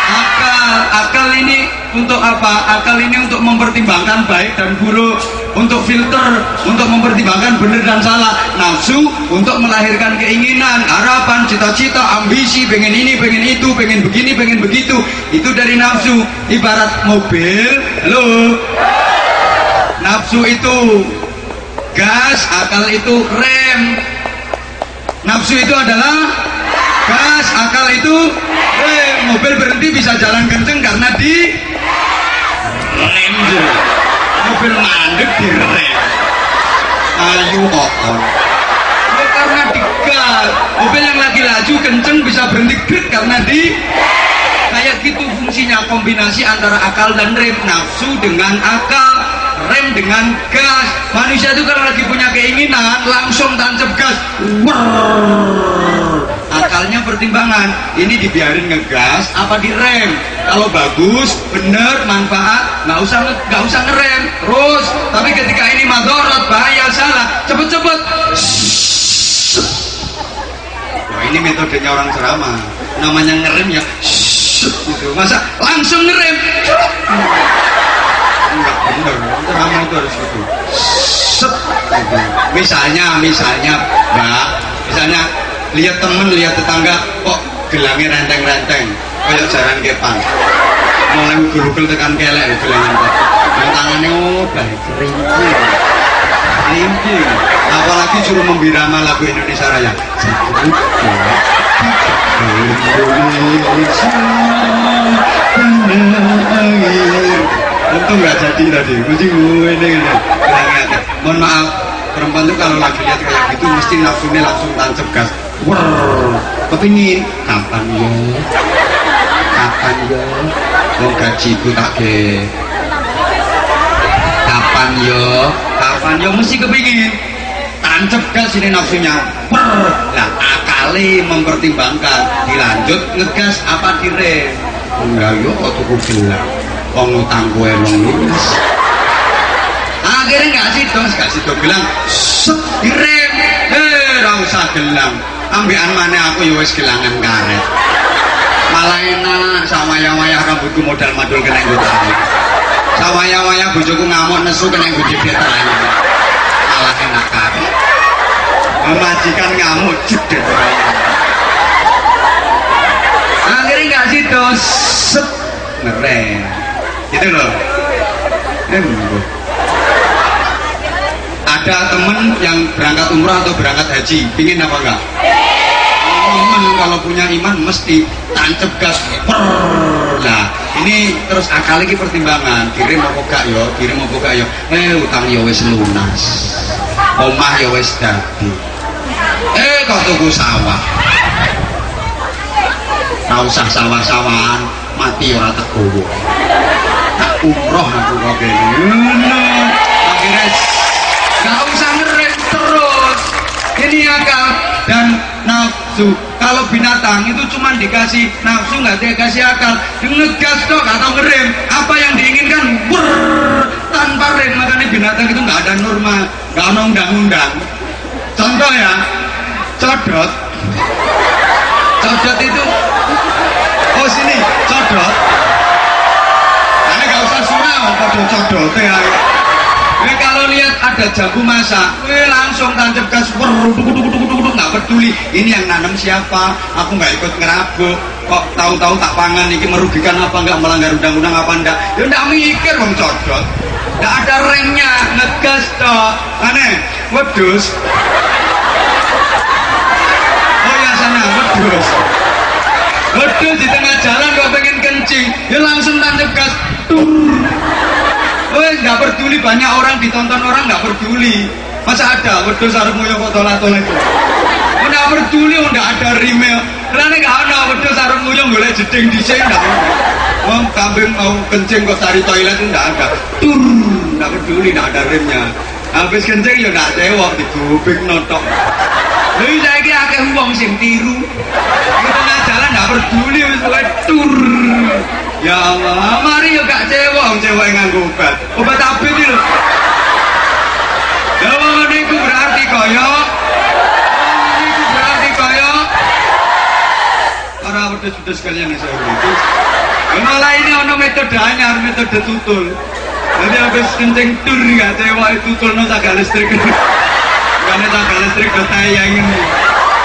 akal. Akal ini untuk apa? Akal ini untuk mempertimbangkan baik dan buruk, untuk filter, untuk mempertimbangkan benar dan salah. Nafsu untuk melahirkan keinginan, harapan, cita-cita, ambisi, pengen ini, pengen itu, pengen begini, pengen begitu. Itu dari nafsu. Ibarat mobil, lo nafsu itu gas, akal itu rem. Nafsu itu adalah gas, akal itu rem. Mobil berhenti bisa jalan kenceng karena di rem Mobil mandek di rem. Ayo on. Oh, karena di gas. Mobil yang lagi laju kenceng bisa berhenti grit karena di kayak gitu fungsinya kombinasi antara akal dan rem nafsu dengan akal rem dengan gas. Manusia itu kalau lagi punya keinginan langsung tancap gas. Akalnya pertimbangan. Ini dibiarin ngegas apa direm? Kalau bagus bener manfaat nggak usah nggak usah ngerem. Terus tapi ketika ini madorot bahaya salah cepet-cepet. Wah ini metodenya orang ceramah. Namanya ngerem ya gitu. Masa langsung ngerem ceramah itu harus gitu set gitu. misalnya misalnya mbak. Misalnya lihat temen lihat tetangga kok gelangnya renteng-renteng. Kayak jaran kepan mulai ugul-ugul tekan kelek gelangan kok yang tangannya oh baik rinci. Apalagi suruh membirama lagu Indonesia Raya. Indonesia untung nggak jadi tadi. Mesti gue ini ini. Mohon maaf perempuan tuh kalau lagi lihat kayak gitu mesti nafsunya langsung tancap gas. Wrrr, kepingin kapan ya kapan ya mau gajiku tak ke kapan yo? Kapan yo? Mesti kepingin. Tancap gas ini nafsunya. Wrrr. nah akali mempertimbangkan. Dilanjut ngegas apa direm enggak yo kok tuku gelang wong utangku emang lunas akhirnya nggak sih dos nggak sih bilang set direm. Eh ra usah gelang. Ambekan mana aku ya wis gelangan karet. Malah enak sawaya-waya rambutku modal madul kena nggo tali. Sawaya-waya bojoku ngamuk nesu kena nggo jebet tali. Malah enak karet. Memajikan ngamuk jedet akhirnya nggak sih set ngerem gitu loh. Embo. ada temen yang berangkat umrah atau berangkat haji pingin apa enggak? Iman kalau punya iman mesti tancep gas per nah ini terus akal lagi pertimbangan. Kirim mau gak yo? Kirim mau gak yo? Eh utang yo wis lunas. Omah yo wis dadi. Eh kok tuku sawah? Gak usah sawah-sawahan mati ora tegowo tak umroh aku kok kene akhirnya gak usah ngerem terus. Ini akal dan nafsu. Kalau binatang itu cuma dikasih nafsu nggak dikasih akal. Ngegas dong atau ngerem. Apa yang diinginkan? Brrr, tanpa rem makanya binatang itu nggak ada norma. Nggak ada undang-undang. Contoh ya codot. Codot itu oh sini codot surau pada codot ya ini kalau lihat ada jago masak weh langsung tancap gas nggak peduli. Ini yang nanam siapa? Aku nggak ikut ngerabuk. Kok tahu-tahu tak pangan ini merugikan apa nggak? Melanggar undang-undang apa enggak ya enggak mikir wong codot. Nggak ada remnya ngegas toh. Aneh wedus oh ya sana wedus Wedus di tengah jalan kok pengen kencing, ya langsung tancap gas. Tur. Wes nggak peduli banyak orang ditonton orang nggak peduli. Masa ada wedus harus nguyuh kok tola-tola itu? Nggak peduli, nggak ada rimel. Karena nggak ada wedus harus nguyuh boleh jeding di sini nggak. Wong kambing mau kencing kok cari toilet nggak ada. Tur, nggak peduli, nggak ada remnya. habis kencing ya gak cewek digubik notok Lha saiki akeh wong sing tiru. Tengah jalan gak peduli wis tur. Ya Allah, mari yo gak cewek cewek nganggo obat. Obat apa iki lho? Ya wong niku berarti kaya niku berarti kaya ora wedhus-wedhus kalian saya itu. Malah ini ono metode anyar, metode tutul. Jadi habis kencing tur gak cewek tutul no tak listrik. Karena tanggal listrik yang ini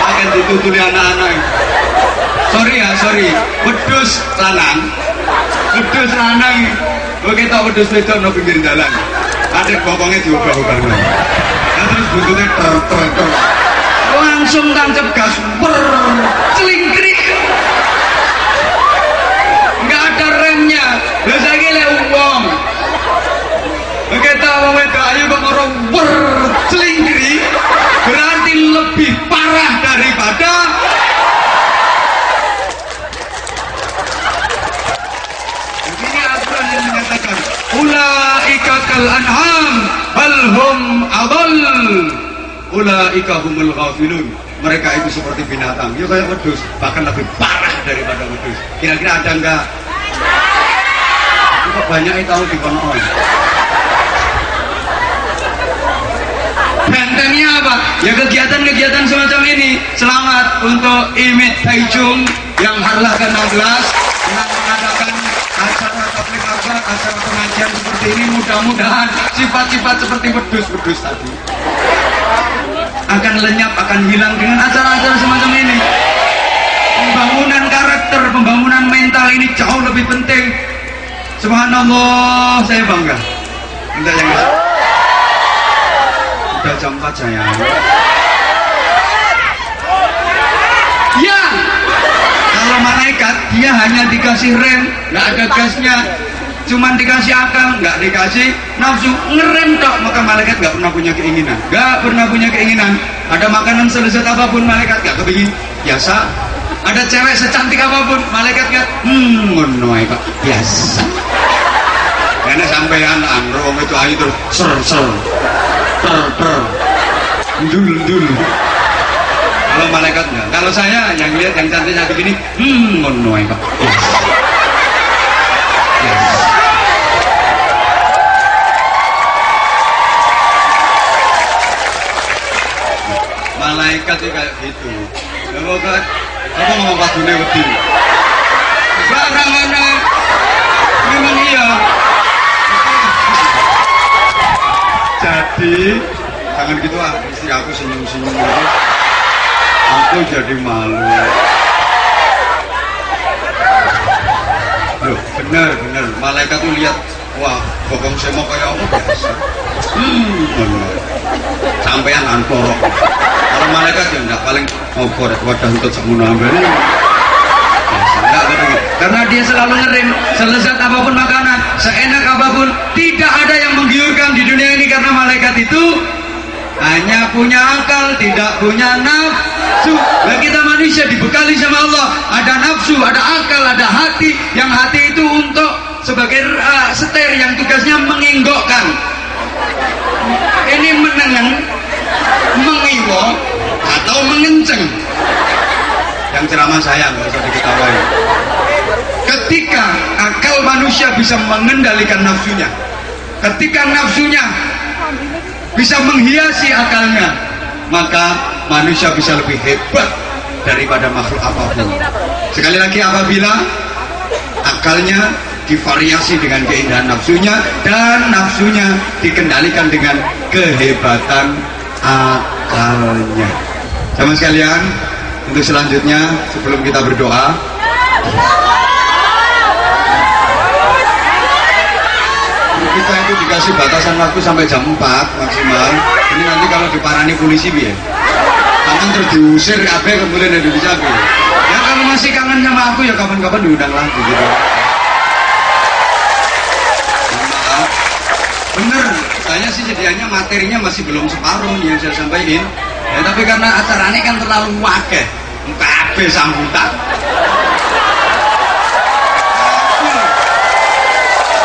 akan ditutuli anak-anak. Sorry ya, sorry. Wedus lanang, wedus lanang. Oke tak wedus wedok no pinggir jalan. Ada bokongnya diubah-ubah. Terus buntutnya ter ter ter. Langsung tancap gas, ber, celingkrik. Nggak ada remnya. Lah saya gile uang. Kita mau ayu kok ber, celingkrik berarti lebih parah daripada ini aturan yang menyatakan ulaika kal an'am bal hum ulaika humul ghafilun. Mereka itu seperti binatang. Ya kayak wedus bahkan lebih parah daripada wedus kira-kira ada enggak? Kok banyak yang tahu di kono Bentengnya apa? Ya kegiatan-kegiatan semacam ini. Selamat untuk Imit Taijung yang harlah ke-16 yang mengadakan acara tablik akhlak, acara pengajian seperti ini. Mudah-mudahan sifat-sifat seperti wedus-wedus tadi akan lenyap, akan hilang dengan acara-acara semacam ini. Pembangunan karakter, pembangunan mental ini jauh lebih penting. Subhanallah, saya bangga. Entah yang udah jam 4 sayang ya kalau malaikat dia hanya dikasih rem nggak ada gasnya cuman dikasih akal nggak dikasih nafsu. Ngerem tok maka malaikat nggak pernah punya keinginan. Nggak pernah punya keinginan. Ada makanan selesai apa pun malaikat nggak kepingin. Biasa. Ada cewek secantik apa pun malaikat nggak hmm ngono pak. Biasa. Karena sampean andro itu ayu terus ser ser. Ter ter. Dul dul kalau malaikat enggak kalau saya yang lihat yang cantik cantik ini hmm ngono pak. Yes. Malaikat itu kayak gitu. Kalau kan apa ngomong pas dunia wedi? Barang mana memang iya. Jadi jangan gitu ah istri aku senyum-senyum gitu. Aku jadi malu. Loh bener bener. Malaikat tuh lihat wah bokong semua kayak apa biasa? Hmm bener. Sampean anporok kalau malaikat ya enggak paling oh korek wadah untuk sakmono ambil karena dia selalu ngerem selesai apa pun makanan seenak apa pun tidak ada yang menggiurkan di dunia ini karena malaikat itu hanya punya akal tidak punya nafsu. Nah kita manusia dibekali sama Allah. Ada nafsu ada akal ada hati. Yang hati itu untuk sebagai uh, setir yang tugasnya menginggokkan. Ini menengen mengiwo atau mengenceng. Yang ceramah saya nggak usah diketahui ketika akal manusia bisa mengendalikan nafsunya ketika nafsunya bisa menghiasi akalnya maka manusia bisa lebih hebat daripada makhluk apa pun. Sekali lagi apabila akalnya divariasi dengan keindahan nafsunya dan nafsunya dikendalikan dengan kehebatan akalnya. Sama sekalian untuk selanjutnya sebelum kita berdoa kita itu dikasih batasan waktu sampai jam 4 maksimal. Ini nanti kalau diparani polisi biar kangen terus diusir kabeh kemudian Indonesia biar ya kalau masih kangen sama aku ya kapan-kapan diundang lagi gitu bener saya sih sedianya materinya masih belum separuh yang saya sampaikan. Ya tapi karena acara kan terlalu wakil. Kabeh sambutan.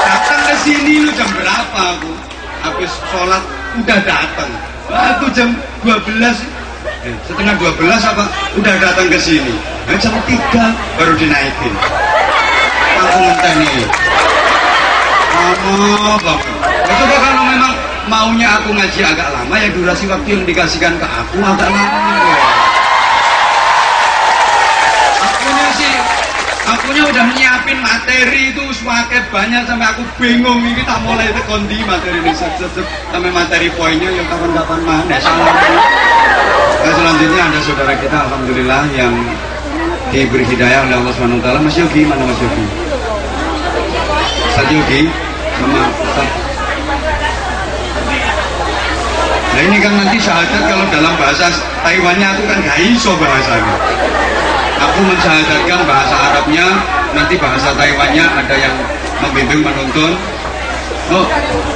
Datang ke sini lu jam berapa aku habis sholat udah datang. Aku jam 12 eh, setengah 12 apa? Udah datang ke sini. Nah, jam 3 baru dinaikin. Aku ngenteni. Lama banget nah, coba kalau memang maunya aku ngaji agak lama ya durasi waktu yang dikasihkan ke aku agak lama. Ya. akunya sih akunya udah nyiapin materi itu semakin banyak sampai aku bingung ini tak mulai tekondi materi ini. Sampai materi poinnya yang kapan-kapan mana. Salah nah, selanjutnya ada saudara kita Alhamdulillah yang diberi hidayah oleh Allah SWT Mas Yogi mana Mas Yogi? Ustaz Yogi sama Nah ini kan nanti syahadat kalau dalam bahasa Taiwannya aku kan gak iso bahasanya. Aku mensyahadatkan bahasa Arabnya Nanti bahasa Taiwannya ada yang membimbing menuntun Oh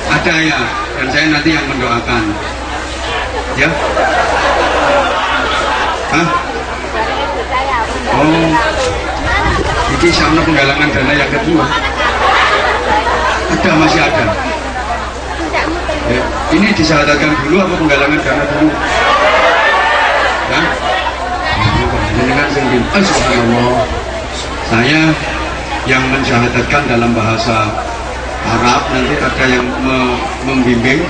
ada ya Dan saya nanti yang mendoakan. Ya? Hah? Oh. Ini sama penggalangan dana yang kedua. Ada masih ada Ya, ini disyahadatkan dulu apa penggalangan dana dulu? Subhanallah. Saya yang mensyahadatkan dalam bahasa Arab nanti ada yang me membimbing.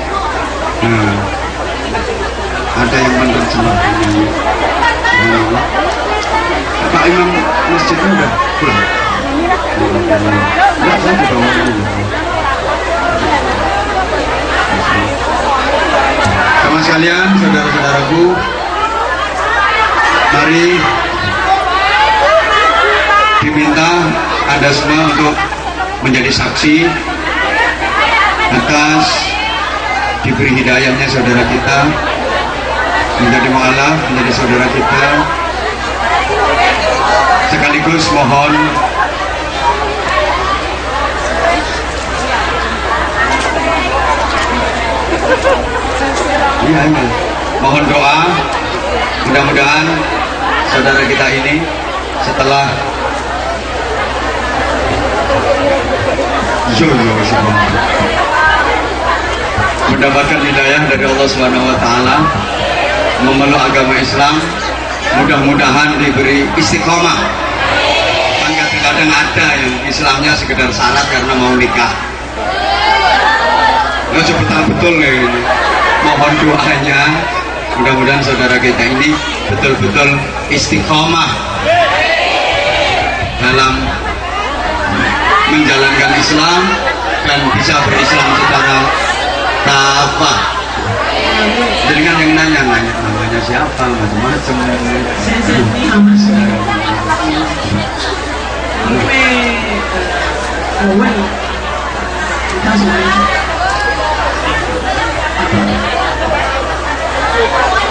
Nah, ada yang menerjemahkannya. Subhanallah. Pak Imam masjidnya udah pulang? Enggak, saya juga sama sekalian saudara-saudaraku mari diminta anda semua untuk menjadi saksi atas diberi hidayahnya saudara kita menjadi mu'alaf menjadi saudara kita. Sekaligus mohon Iya. Mohon doa, mudah-mudahan saudara kita ini setelah yo, mendapatkan hidayah dari Allah Taala, memeluk agama Islam, mudah-mudahan diberi istiqomah. Kan kadang-kadang ada yang Islamnya sekedar syarat karena mau nikah. Ya betul betul nih mohon doanya. Mudah-mudahan saudara kita ini betul-betul istiqomah dalam menjalankan Islam dan bisa berislam secara kafah dengan yang nanya nanya namanya siapa macam-macam. 先生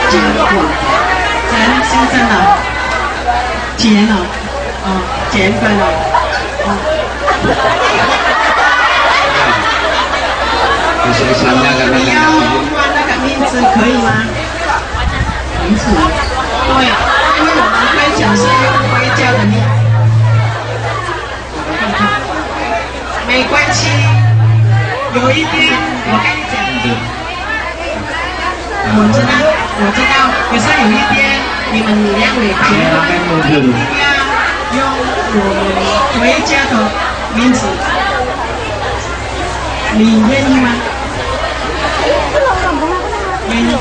结果咱现在了结了啊结婚了啊你要换那个名字可以吗名字对因为我们分享是用硅胶的面没关系有一天我跟你讲 muốn chân ăn muốn chân ăn vì sao hiểu như thế? Vì mình mình đang để thấy là cái mô thường yêu của mình thuế cha thọ mình chỉ mình nên nhưng mà. Mình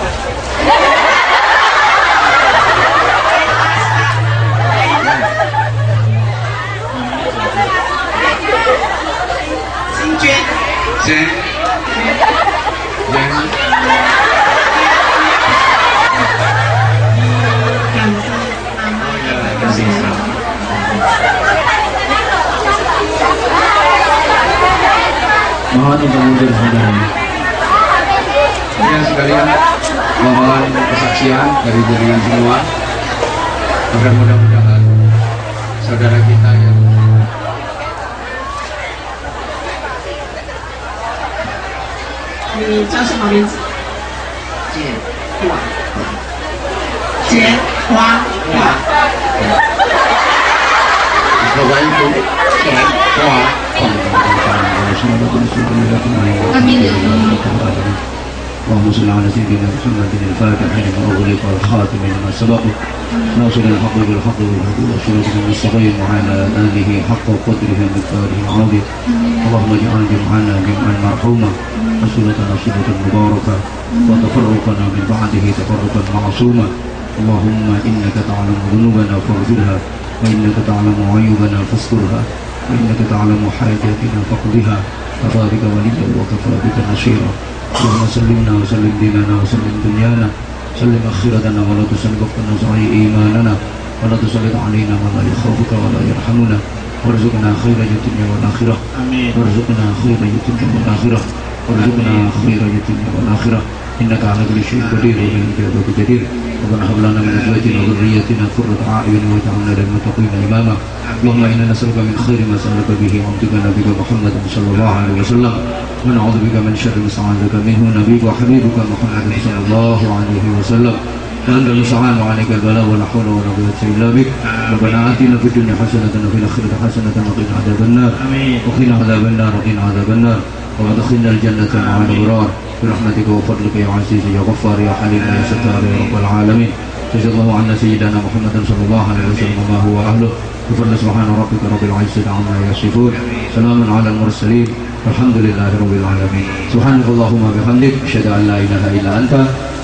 xin chuyện. Xin Mohon untuk mudah-mudahan. Ya sekalian, mohon kesaksian dari jaringan semua. Agar mudah-mudahan saudara kita yang ini itu اللهم صل على سيدنا محمد الفاتح أغلق والخاتم لما سبق ناصر الحق بالحق والهدى والصراط المستقيم وعلى آله حق قدره ومقداره العظيم اللهم اجعل جمعنا جمعا مرحوما وسنتنا سنة مباركة وتفرقنا من بعده تفرقا معصوما اللهم إنك تعلم ذنوبنا فاغفرها وإنك تعلم عيوبنا فاسترها. وإنك تعلم حاجاتنا فاقضها كفى بك وليا وكفى بك نصيرا. اللهم سلمنا وسلم ديننا وسلم دنيانا. سلم آخرتنا ولا تسلم وقتنا صحيح إيماننا. ولا تسلط علينا من لا يخافك ولا يرحمنا. وارزقنا خير الدنيا والآخرة. وارزقنا خير الدنيا والآخرة. وارزقنا خير الدنيا والآخرة. إنك على كل شيء قدير وبإذنك الجواب جدير ربنا هب لنا من أزواجنا وذريتنا قرة أعين واجعلنا للمتقين إماما. اللهم إنا نسألك من خير ما سألك به عبدك نبيك محمد صلى الله عليه وسلم. ونعوذ بك من شر ما استعاذك منه. نبيك وحبيبك محمد صلى الله عليه وسلم. وأنت المستعان وعليك البلاء ولا حول ولا قوة إلا بك. ربنا آتنا في الدنيا حسنة وفي الآخرة حسنة وقنا عذاب النار. وقنا عذاب النار وقنا عذاب النار. وأدخلنا الجنة مع الأبرار. برحمتك وفضلك يا عزيز يا غفار يا حليم يا ستار يا رب العالمين جزا الله عنا سيدنا محمد صلى الله عليه وسلم وما هو أهله بفضل سبحان ربك رب العزة عما يصفون سلام على المرسلين والحمد لله رب العالمين سبحانك اللهم وبحمدك أشهد أن لا إله إلا أنت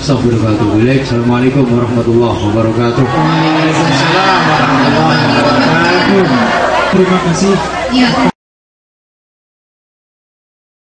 أستغفرك وأتوب إليك السلام عليكم ورحمة الله وبركاته Waalaikumsalam warahmatullahi wabarakatuh. Terima kasih Iya.